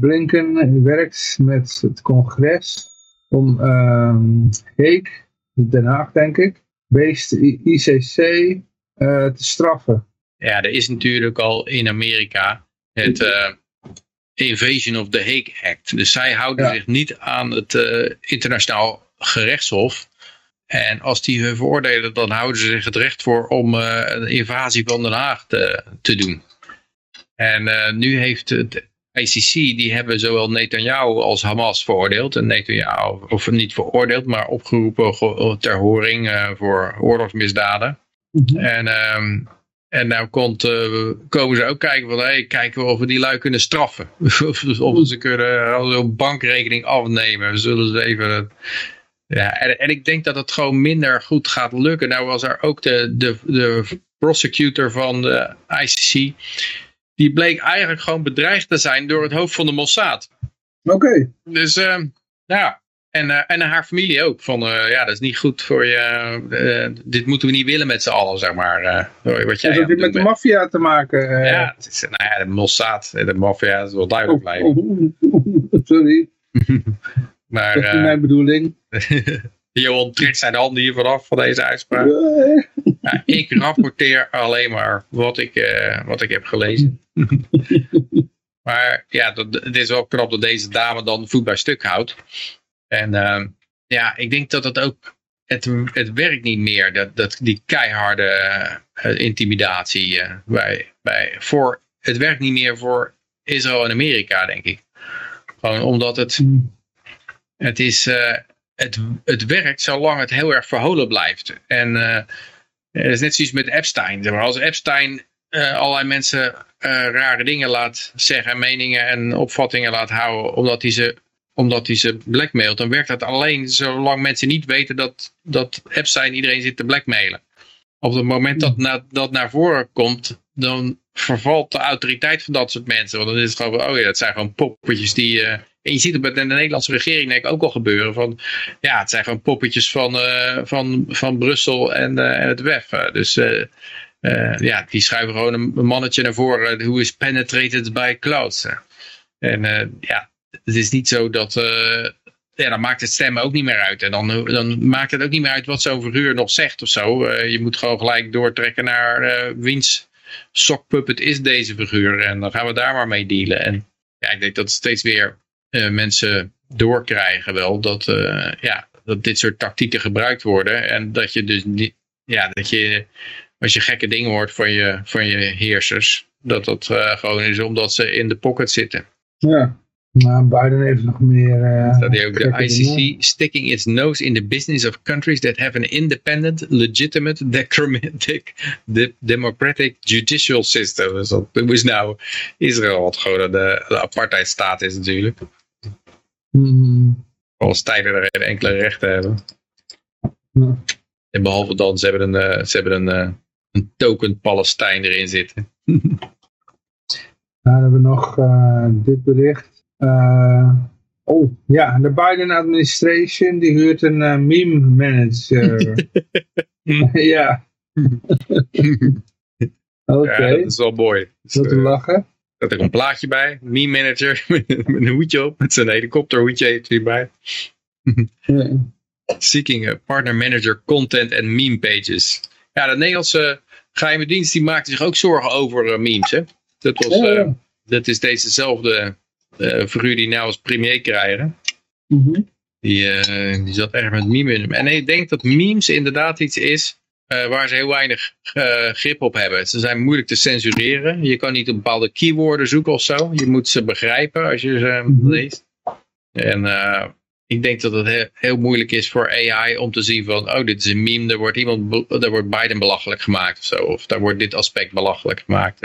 Blinken werkt met het congres om um, Heek, Den Haag denk ik, beest ICC te straffen. Ja, er is natuurlijk al in Amerika het uh, Invasion of the Hague Act. Dus zij houden zich niet aan het uh, internationaal gerechtshof. En als die hun veroordelen, dan houden ze zich het recht voor om uh, een invasie van Den Haag te, te doen. En nu heeft het ICC, die hebben zowel Netanyahu als Hamas veroordeeld. En Netanyahu, of niet veroordeeld, maar opgeroepen ter horing voor oorlogsmisdaden. Mm -hmm. En um, en nou komt, uh, komen ze ook kijken van, hey, kijken we of we die lui kunnen straffen. [laughs] of ze kunnen een bankrekening afnemen. We zullen ze even... Ja, en, en, ik denk dat het gewoon minder goed gaat lukken. Nou was er ook de, de, de prosecutor van de ICC. Die bleek eigenlijk gewoon bedreigd te zijn door het hoofd van de Mossad. Oké. Dus uh, ja, en, uh, en haar familie ook. Van uh, ja, dat is niet goed voor je. Uh, dit moeten we niet willen met z'n allen, zeg maar. wat jij heeft met de maffia te maken. Ja, het is, nou ja, de Mossad, de maffia is wel duidelijk oh, blijven. Oh, oh, sorry. [laughs] maar, dat is mijn bedoeling. [laughs] Johan trekt zijn handen hier vanaf van deze uitspraak. Ja, ik rapporteer alleen maar wat ik, wat ik heb gelezen. [laughs] maar ja, dat, het is wel knap dat deze dame dan voet bij stuk houdt. En uh, ja, ik denk dat het ook, het, het werkt niet meer, dat, dat, die keiharde uh, intimidatie uh, bij, bij, voor, het werkt niet meer voor Israël en Amerika, denk ik. Gewoon omdat het, het is, het, het werkt zolang het heel erg verholen blijft. En het is net zoiets met Epstein. Als Epstein allerlei mensen rare dingen laat zeggen, meningen en opvattingen laat houden, omdat hij ze omdat hij ze blackmailt, dan werkt dat alleen zolang mensen niet weten dat, dat Epstein iedereen zit te blackmailen. Op het moment dat na, dat naar voren komt, dan vervalt de autoriteit van dat soort mensen. Want dan is het gewoon, oh ja, dat zijn gewoon poppetjes die uh, En je ziet het bij de Nederlandse regering denk ik ook al gebeuren. Van, ja, het zijn gewoon poppetjes van, uh, van, van Brussel en, uh, en het WEF. Dus ja, die schuiven gewoon een mannetje naar voren. Who is penetrated by clouds. En ja, het is niet zo dat... ja, dan maakt het stemmen ook niet meer uit. En dan, dan maakt het ook niet meer uit wat zo'n figuur nog zegt of zo. je moet gewoon gelijk doortrekken naar wiens sockpuppet is deze figuur. En dan gaan we daar maar mee dealen. En ja, ik denk dat steeds weer mensen doorkrijgen wel dat, ja, dat dit soort tactieken gebruikt worden. En dat je dus niet, ja, dat je, als je gekke dingen hoort van je, van je heersers, dat dat gewoon is omdat ze in de pocket zitten. Ja, maar Biden heeft nog meer... Uh, dat hij ook de ICC sticking its nose in the business of countries that have an independent, legitimate, [laughs] democratic, democratic judicial system. Dus dat is nou Israël, wat gewoon de, de apartheidstaat is natuurlijk. Mm. Tijden er enkele rechten hebben. En behalve dan, ze hebben een, uh, ze hebben een, uh, een token Palestijn erin zitten. [laughs] Dan hebben we nog uh, dit bericht. Uh, oh, ja, de Biden administration die huurt een uh, meme manager. [laughs] [laughs] ja. Oké. Okay. Ja, dat is wel mooi. Dat te lachen. Er er een plaatje bij, meme manager [laughs] met, met een hoedje op, met zijn helikopterhoedje heeft erbij. Seeking a partner manager content en meme pages. Ja, de Nederlandse geheime dienst die maakte zich ook zorgen over memes. Hè? Dat, was, uh, dat is dezezelfde figuur die nou als premier krijgen. Mm -hmm. die, uh, die zat erg met meme En ik denk dat memes inderdaad iets is uh, waar ze heel weinig grip op hebben. Ze zijn moeilijk te censureren. Je kan niet op bepaalde keywords zoeken of zo. Je moet ze begrijpen als je ze mm -hmm. leest. En ik denk dat het heel, heel, moeilijk is voor AI om te zien van, oh dit is een meme, daar wordt, iemand, daar wordt Biden belachelijk gemaakt of zo. Of daar wordt dit aspect belachelijk gemaakt.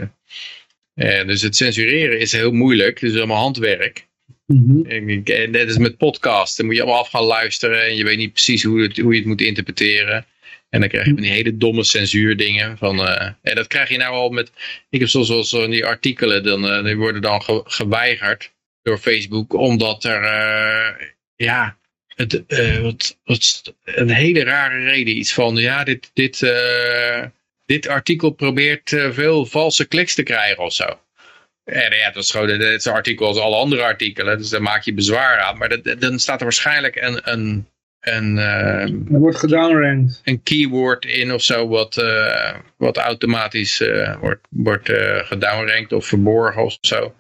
Uh, dus het censureren is heel moeilijk. Het is allemaal handwerk. Mm -hmm. en, en net is met podcasts. Dan moet je allemaal af gaan luisteren. En je weet niet precies hoe, het, hoe je het moet interpreteren. En dan krijg je die hele domme censuurdingen. Van, uh, en dat krijg je nou al met... Ik heb soms wel zo die artikelen. Dan, uh, die worden dan ge, geweigerd door Facebook. Omdat er... ja... Het, wat, wat, een hele rare reden. Iets van... Ja, dit... dit dit artikel probeert uh, veel valse kliks te krijgen of zo. En ja, dat is gewoon hetzelfde artikel als alle andere artikelen. Dus daar maak je bezwaar aan. Maar dat, dan staat er waarschijnlijk een... een, een uh, er wordt gedownranked. Een keyword in of zo wat, uh, wat automatisch wordt, wordt gedownranked of verborgen of zo.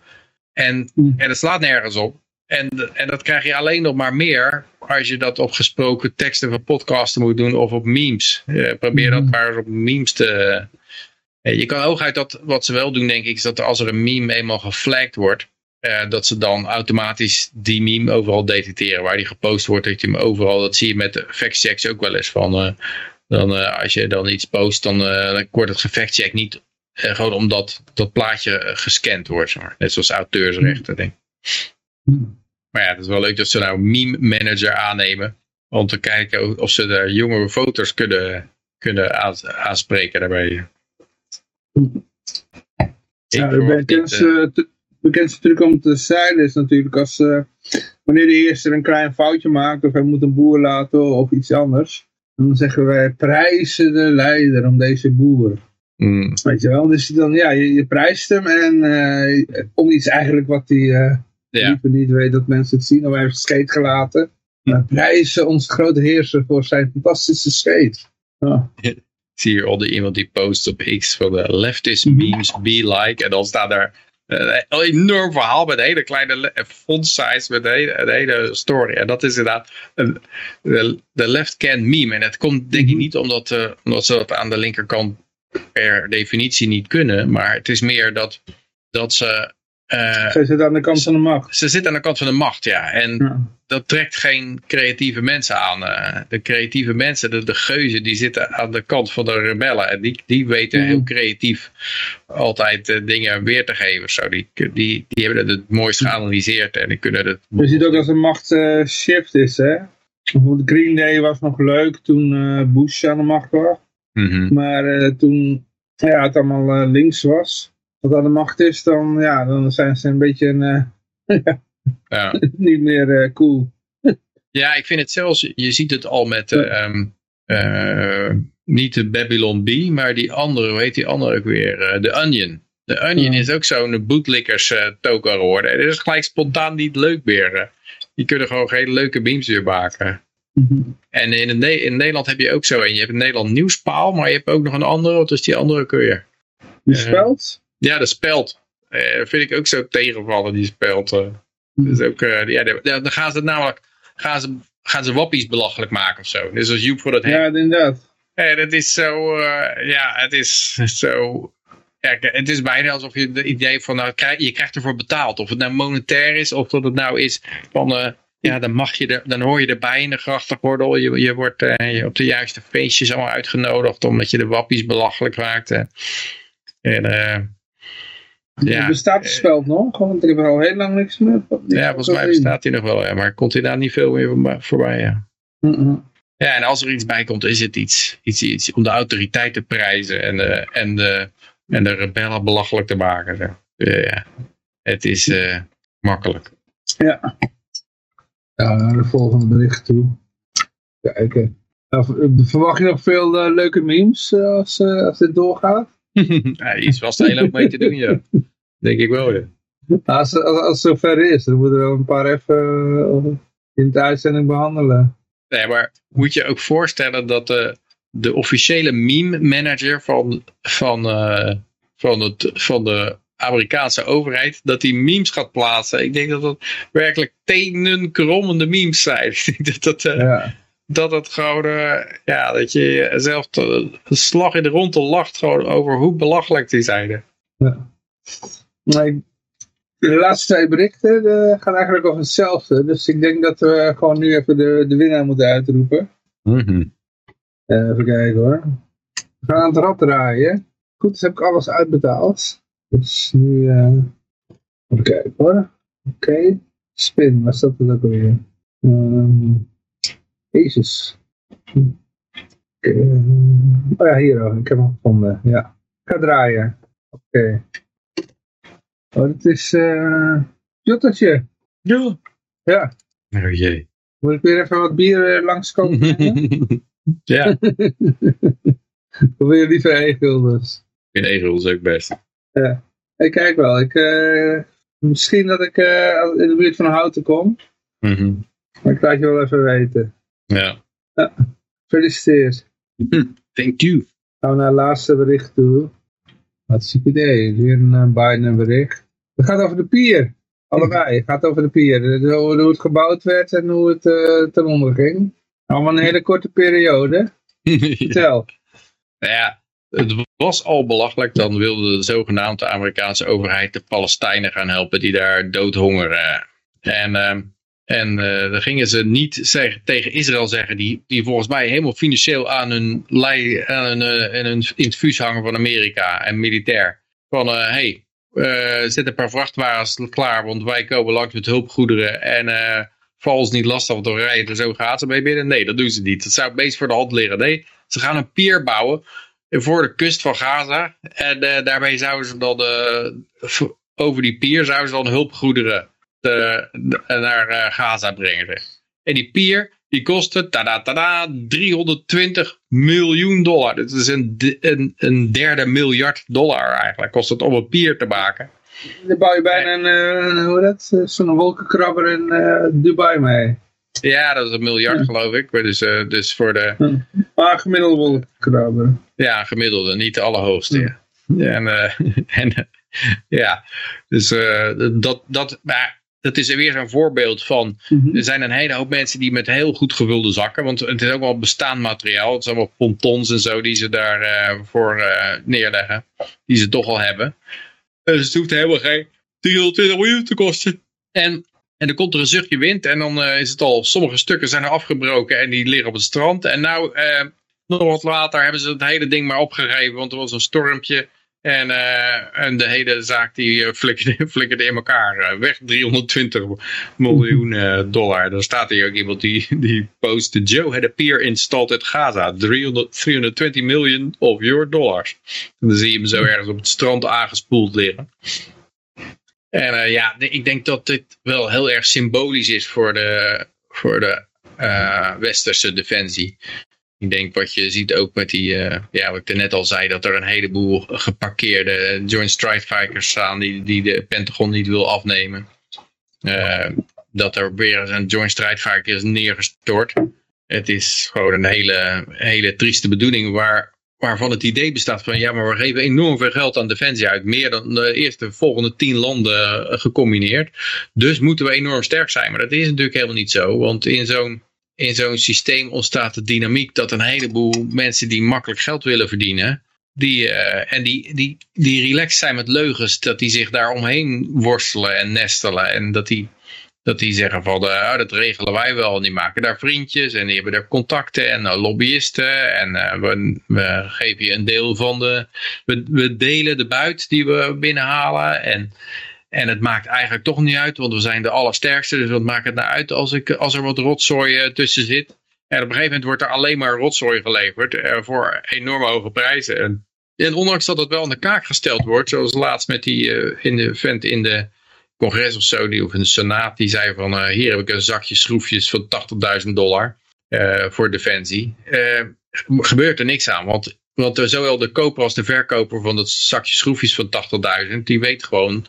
En, mm. en dat slaat nergens op. En, en dat krijg je alleen nog maar meer als je dat op gesproken teksten van podcasten moet doen of op memes. Uh, probeer dat maar op memes te... Uh, je kan hooguit dat, wat ze wel doen denk ik, is dat als er een meme eenmaal geflagged wordt, uh, dat ze dan automatisch die meme overal detecteren. Waar die gepost wordt, dat je hem overal, dat zie je met factchecks ook wel eens van... dan, als je dan iets post, dan, dan wordt het gefactcheckt niet gewoon omdat dat plaatje gescand wordt. Zeg maar. Net zoals auteursrechten, denk ik. Maar ja, het is wel leuk dat ze nou meme manager aannemen. Om te kijken of ze de jongere voters kunnen, kunnen aanspreken daarbij. Ja, de bekendste, uh, bekendste truc om te zeilen is natuurlijk als uh, wanneer de eerste een klein foutje maakt of hij moet een boer laten of iets anders. Dan zeggen wij prijzen de leider om deze boer. Mm. Weet je wel, dus dan ja, je, je prijst hem en uh, om iets eigenlijk wat hij ja. liever niet weet dat mensen het zien of hij heeft scheet gelaten. Hm. Maar prijzen onze grote heerser voor zijn fantastische skate. Ja. Ik zie hier al iemand die post op X van de leftist Mhm. memes be like. En dan staat daar eh, een enorm verhaal met een hele kleine le- font size met een hele, een hele story. En dat is inderdaad de left can meme. En het komt denk ik Mhm. niet omdat, eh, omdat ze dat aan de linkerkant per definitie niet kunnen. Maar het is meer dat, dat ze... eh, Zij zit aan de kant van de macht. ze zitten aan de kant van de macht, ja. En Ja. dat trekt geen creatieve mensen aan. eh. de creatieve mensen, de, de geuzen, die zitten aan de kant van de rebellen. En die, die weten heel creatief altijd eh, dingen weer te geven. Zo. Die, die, die hebben het het mooist geanalyseerd en die kunnen het... Je ziet ook dat er macht shift is, hè. Bijvoorbeeld Green Day was nog leuk toen Bush aan de macht was. Mhm. Maar toen ja, het allemaal links was, wat aan de macht is, dan, ja, dan zijn ze een beetje een, eh, [laughs] Ja. [laughs] niet meer eh, cool. Ja, ik vind het zelfs, je ziet het al met, eh, ehm, eh, niet de Babylon B, maar die andere, hoe heet die andere ook weer? De Onion. De Onion Ja. is ook zo'n bootlickers eh token geworden. Het is gelijk spontaan niet leuk meer. Die kunnen gewoon geen leuke memes weer maken. En in, het in Nederland heb je ook zo een. Je hebt in Nederland Nieuwspaal, maar je hebt ook nog een andere. Wat is die andere ook weer? Die speld? Ja, de speld. Eh vind ik ook zo tegenvallen, die speld. Dus ook, eh, ja, dan gaan ze het namelijk, gaan ze, gaan ze wappies belachelijk maken of zo. Dus als Joep voor dat Ja, inderdaad. Eh, dat is zo, ja, het is zo, ja, het is bijna alsof je het idee van, nou, krijg, je krijgt ervoor betaald. Of het nou monetair is, of dat het nou is van, ja, dan mag je er, dan hoor je erbij in de grachtengordel. Je, je wordt je op de juiste feestjes allemaal uitgenodigd, omdat je de wappies belachelijk maakt. En, ja, Bestaat de speld nog? Want ik heb er al heel lang niks meer van. ja, volgens mij bestaat hij nog wel, ja, maar komt hij daar niet veel meer voorbij- voorbij, ja. Ja, en als er iets bij komt, is het iets, iets, iets om de autoriteit te prijzen en de, en de, en de rebellen belachelijk te maken. zo. Ja, ja. Het is eh, makkelijk. Ja. Ja, naar de volgende bericht toe. Kijken. Nou, v- verwacht je nog veel eh, leuke memes eh, als, eh, als dit doorgaat? [laughs] ja, iets was er heel hoop mee te doen, ja. [laughs] Denk ik wel, ja. Als, als, als het zover is, dan moeten we wel een paar even eh, in de uitzending behandelen. Nee, maar moet je ook voorstellen dat de, de officiële meme manager van, van, eh, van, het, van de Amerikaanse overheid, dat die memes gaat plaatsen. Ik denk dat dat werkelijk tenenkrommende memes zijn. [laughs] Ik denk dat dat, Ja. dat het gewoon, ja, dat je zelf een slag in de ronde lacht gewoon over hoe belachelijk die zijn. Maar de laatste twee berichten eh, gaan eigenlijk over hetzelfde. Dus ik denk dat we gewoon nu even de, de winnaar moeten uitroepen. Eh, even kijken hoor. We gaan aan het rad draaien. Goed, dus heb ik alles uitbetaald. Dus nu... eh, even kijken hoor. Oké. Spin, waar staat het ook alweer? Ehm Jezus. Oké. Oh ja, hier ook. Ik heb hem gevonden. Ja. Ik ga draaien. Oké. Oh, dit is... eh Jottertje. Ja. Ja. Oh jee. Moet ik weer even wat bier eh, langskomen? [laughs] ja, [laughs] je liever e-guldens? in Egel is ook best. Ik kijk wel. Ik, eh, misschien dat ik eh, in de buurt van Houten kom. Mhm. Maar ik laat je wel even weten. Ja. Gefeliciteerd. Thank you. Gaan we naar het laatste bericht toe. Hartstikke idee. Weer een uh, Biden bericht. Het gaat over de pier. Allebei. Het gaat over de pier. De- Hoe het gebouwd werd en hoe het eh, ten onder ging. Allemaal een hele korte periode. [laughs] Vertel. Nou ja, het was al belachelijk. Dan wilde de zogenaamde Amerikaanse overheid de Palestijnen gaan helpen die daar doodhongeren. En, ehm, en eh, dan gingen ze niet tegen Israël zeggen, die, die volgens mij helemaal financieel aan hun, lei, aan hun, eh, hangen van Amerika en militair. Van, hé, hey, eh, zet een paar vrachtwagens klaar, want wij komen langs met hulpgoederen en... val ons niet lastig, we rijden er zo gaat mee binnen. Nee, dat doen ze niet. Dat zou meest voor de hand liggen. Nee, ze gaan een pier bouwen voor de kust van Gaza. En daarmee zouden ze dan over die pier zouden ze dan hulpgoederen naar eh, Gaza brengen. En die pier die kostte tada, tada, 320 miljoen dollar. Dat is een, een, een derde miljard dollar eigenlijk. Kost het om een pier te maken. Dan bouw je bijna een, eh, hoe heet dat? Eh, Zo'n wolkenkrabber in eh, Dubai mee. Ja, dat is een miljard geloof ik. Maar Dus, eh, dus voor de, Maar gemiddelde wolkenkrabber. Ja, gemiddelde, niet de allerhoogste. Ja. Ja, en, eh, [laughs] en eh, ja, dus eh, dat, dat, maar dat is weer zo'n voorbeeld van. Mhm. Er zijn een hele hoop mensen die met heel goed gevulde zakken, want het is ook wel bestaand materiaal. Het zijn allemaal pontons en zo die ze daarvoor voor eh, neerleggen, die ze toch al hebben. Dus het hoeft helemaal geen 320 miljoen te kosten. En, en dan komt er een zuchtje wind en dan eh, is het al, sommige stukken zijn er afgebroken en die liggen op het strand. En nou, eh, nog wat later hebben ze het hele ding maar opgegeven, want er was een stormpje. En, eh, en de hele zaak die eh, flikkerde, [laughs] flikkerde in elkaar. eh, weg 320 miljoen dollar. Dan staat hier ook iemand die, die post. Joe had a pier installed at Gaza. 300, 320 million of your dollars. En dan zie je hem zo ergens op het strand aangespoeld liggen. En ja, ik denk dat dit wel heel erg symbolisch is voor de, voor de westerse defensie. Ik denk wat je ziet ook met die, ja, wat ik net al zei, dat er een heleboel geparkeerde Joint Strike Fighters staan die, die de Pentagon niet wil afnemen. dat er weer een Joint Strike Fighter is neergestort. Het is gewoon een hele, hele trieste bedoeling waar, waarvan het idee bestaat van ja, maar we geven enorm veel geld aan defensie uit. Meer dan de eerste volgende tien landen eh, gecombineerd. Dus moeten we enorm sterk zijn. Maar dat is natuurlijk helemaal niet zo. Want in zo'n in zo'n systeem ontstaat de dynamiek dat een heleboel mensen die makkelijk geld willen verdienen. Die, uh, en die, die, die relaxed zijn met leugens, dat die zich daar omheen worstelen en nestelen. En dat die dat die zeggen van, uh, dat regelen wij wel. En die maken daar vriendjes en die hebben daar contacten en uh, lobbyisten. En we, we, geven je een deel van de... We, we, delen de buit die we binnenhalen. En, en het maakt eigenlijk toch niet uit, want we zijn de allersterkste. Dus wat maakt het nou uit als, ik, als er wat rotzooi tussen zit? En op een gegeven moment wordt er alleen maar rotzooi geleverd voor enorme hoge prijzen. En, en ondanks dat het wel aan de kaak gesteld wordt, zoals laatst met die in de vent in de congres of zo, die, of een senaat, die zei van hier heb ik een zakje schroefjes van 80.000 dollar voor defensie. Gebeurt er niks aan, want, want zowel de koper als de verkoper van dat zakje schroefjes van 80.000, die weet gewoon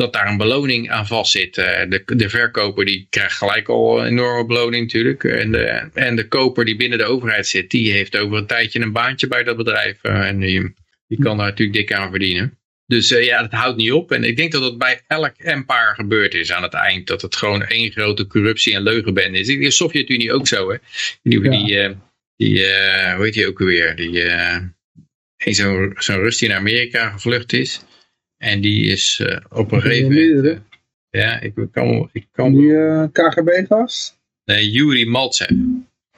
dat daar een beloning aan vast zit. de, de verkoper die krijgt gelijk al een enorme beloning natuurlijk. En de, en de koper die binnen de overheid zit, die heeft over een tijdje een baantje bij dat bedrijf. en die, die kan daar natuurlijk dik aan verdienen. Dus uh, ja, dat houdt niet op. En ik denk dat dat bij elk empire gebeurd is aan het eind. Dat het gewoon één grote corruptie en leugenbende is. In de Sovjet-Unie ook zo, hè. Die, ja. die, uh, die uh, hoe heet die ook alweer? Die, zo'n zo Rus die naar Amerika gevlucht is. En die is op een gegeven moment... ja, ik kan... Ik kan die KGB-gast? Nee, Yuri Maltsev.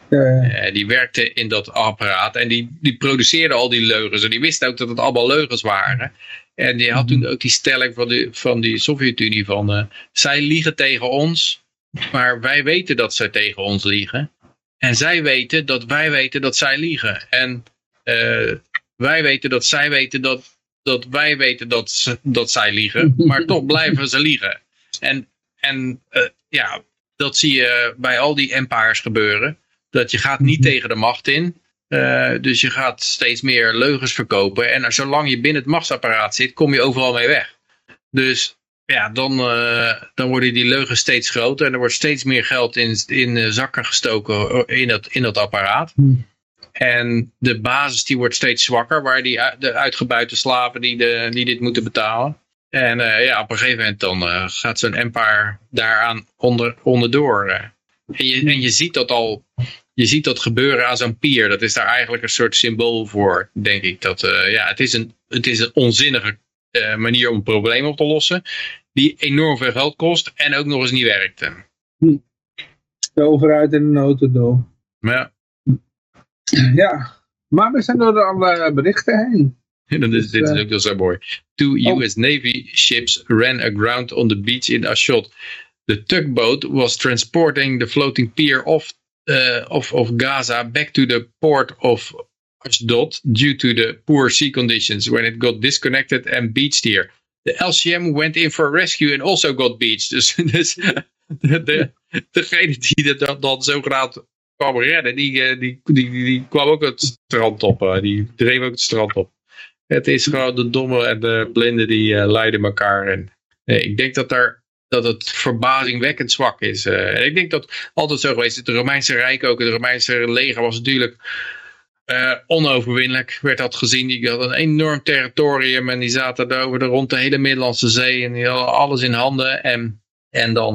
Ja, die werkte in dat apparaat en die, die produceerde al die leugens. En die wist ook dat het allemaal leugens waren. En die had toen mhm. ook die stelling van, de, van die Sovjet-Unie van... Uh, zij liegen tegen ons, maar wij weten dat zij tegen ons liegen. En zij weten dat wij weten dat zij liegen. En uh, wij weten dat zij weten dat, dat wij weten dat, dat zij liegen. [laughs] Maar toch blijven ze liegen. En, en uh, ja, dat zie je bij al die empires gebeuren. Dat je gaat niet mhm. tegen de macht in. Uh, dus je gaat steeds meer leugens verkopen. En zolang je binnen het machtsapparaat zit, kom je overal mee weg. Dus ja, dan, uh, dan worden die leugens steeds groter. En er wordt steeds meer geld in, in zakken gestoken in dat, in dat apparaat. Hmm. En de basis die wordt steeds zwakker. Waar die, de uitgebuite slaven die, de, die dit moeten betalen. En uh, ja, op een gegeven moment dan gaat zo'n empire daaraan onder, onderdoor. En je, en je ziet dat al je ziet dat gebeuren aan zo'n pier. Dat is daar eigenlijk een soort symbool voor, denk ik. Dat, ja, het, is een, het is een onzinnige manier om een probleem op te lossen. Die enorm veel geld kost en ook nog eens niet werkte. Hm. De overheid in de notendop. Ja. Ja, maar we zijn door alle berichten heen. Dat is, dit is ook wel zo mooi. Two US Navy ships ran aground on the beach in Ashot. The tugboat was transporting the floating pier off uh, of, of Gaza back to the port of Ashdod due to the poor sea conditions when it got disconnected and beached here. The LCM went in for rescue and also got beached. [laughs] Dus, dus [laughs] de, de, degene die dat dan zogenaamd kwam redden, die, eh, die, die, die, kwam ook het strand op. Uh, die dreef ook het strand op. Het is gewoon de domme en de blinde die uh, leiden elkaar. En, ik denk dat daar dat het verbazingwekkend zwak is. En ik denk dat altijd zo geweest is. Het Romeinse Rijk ook. Het Romeinse leger was natuurlijk uh, onoverwinnelijk. Werd dat gezien. Die had een enorm territorium. En die zaten daar over de, rond de hele Middellandse Zee. En die hadden alles in handen. En, en dan,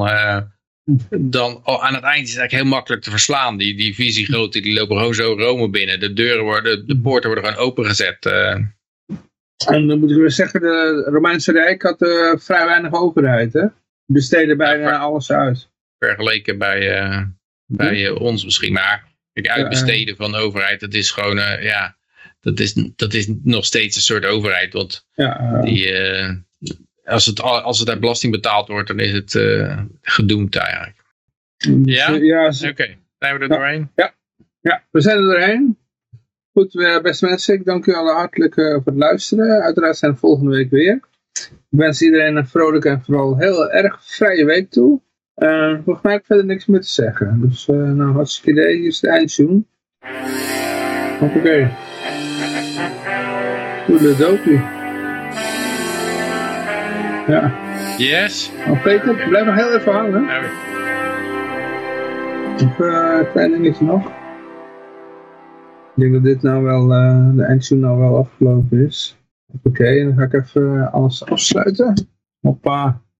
dan oh, aan het eind is het eigenlijk heel makkelijk te verslaan. Die, die visiegroten die lopen gewoon zo Rome binnen. De deuren worden, de poorten worden gewoon opengezet. En dan moeten we zeggen, de Romeinse Rijk had vrij weinig overheid, hè? besteden bijna ja, alles uit. Vergeleken bij, uh, bij uh, ons misschien. Maar het uitbesteden van de overheid, dat is gewoon, ja, dat is, dat is nog steeds een soort overheid. Want ja, die, als, het, als het uit belasting betaald wordt, dan is het gedoemd eigenlijk. Ja? ja Oké, okay. zijn we er doorheen? Ja. ja, we zijn er doorheen. Goed, beste mensen, ik dank u allen hartelijk voor het luisteren. Uiteraard zijn we volgende week weer. ik wens iedereen een vrolijke en vooral heel erg vrije week toe. Uh, volgens mij heb ik verder niks meer te zeggen. Dus uh, nou, hartstikke idee. Hier is de eindtune. Hoppakee. Toedeledokie. Ja. Yes. Oh, Peter, blijf nog heel even hangen. Ja. Nog uh, een klein dingetje nog. Ik denk dat dit nou wel, uh, de eindtune nou wel afgelopen is. Oké, dan ga ik even alles afsluiten. Hoppa.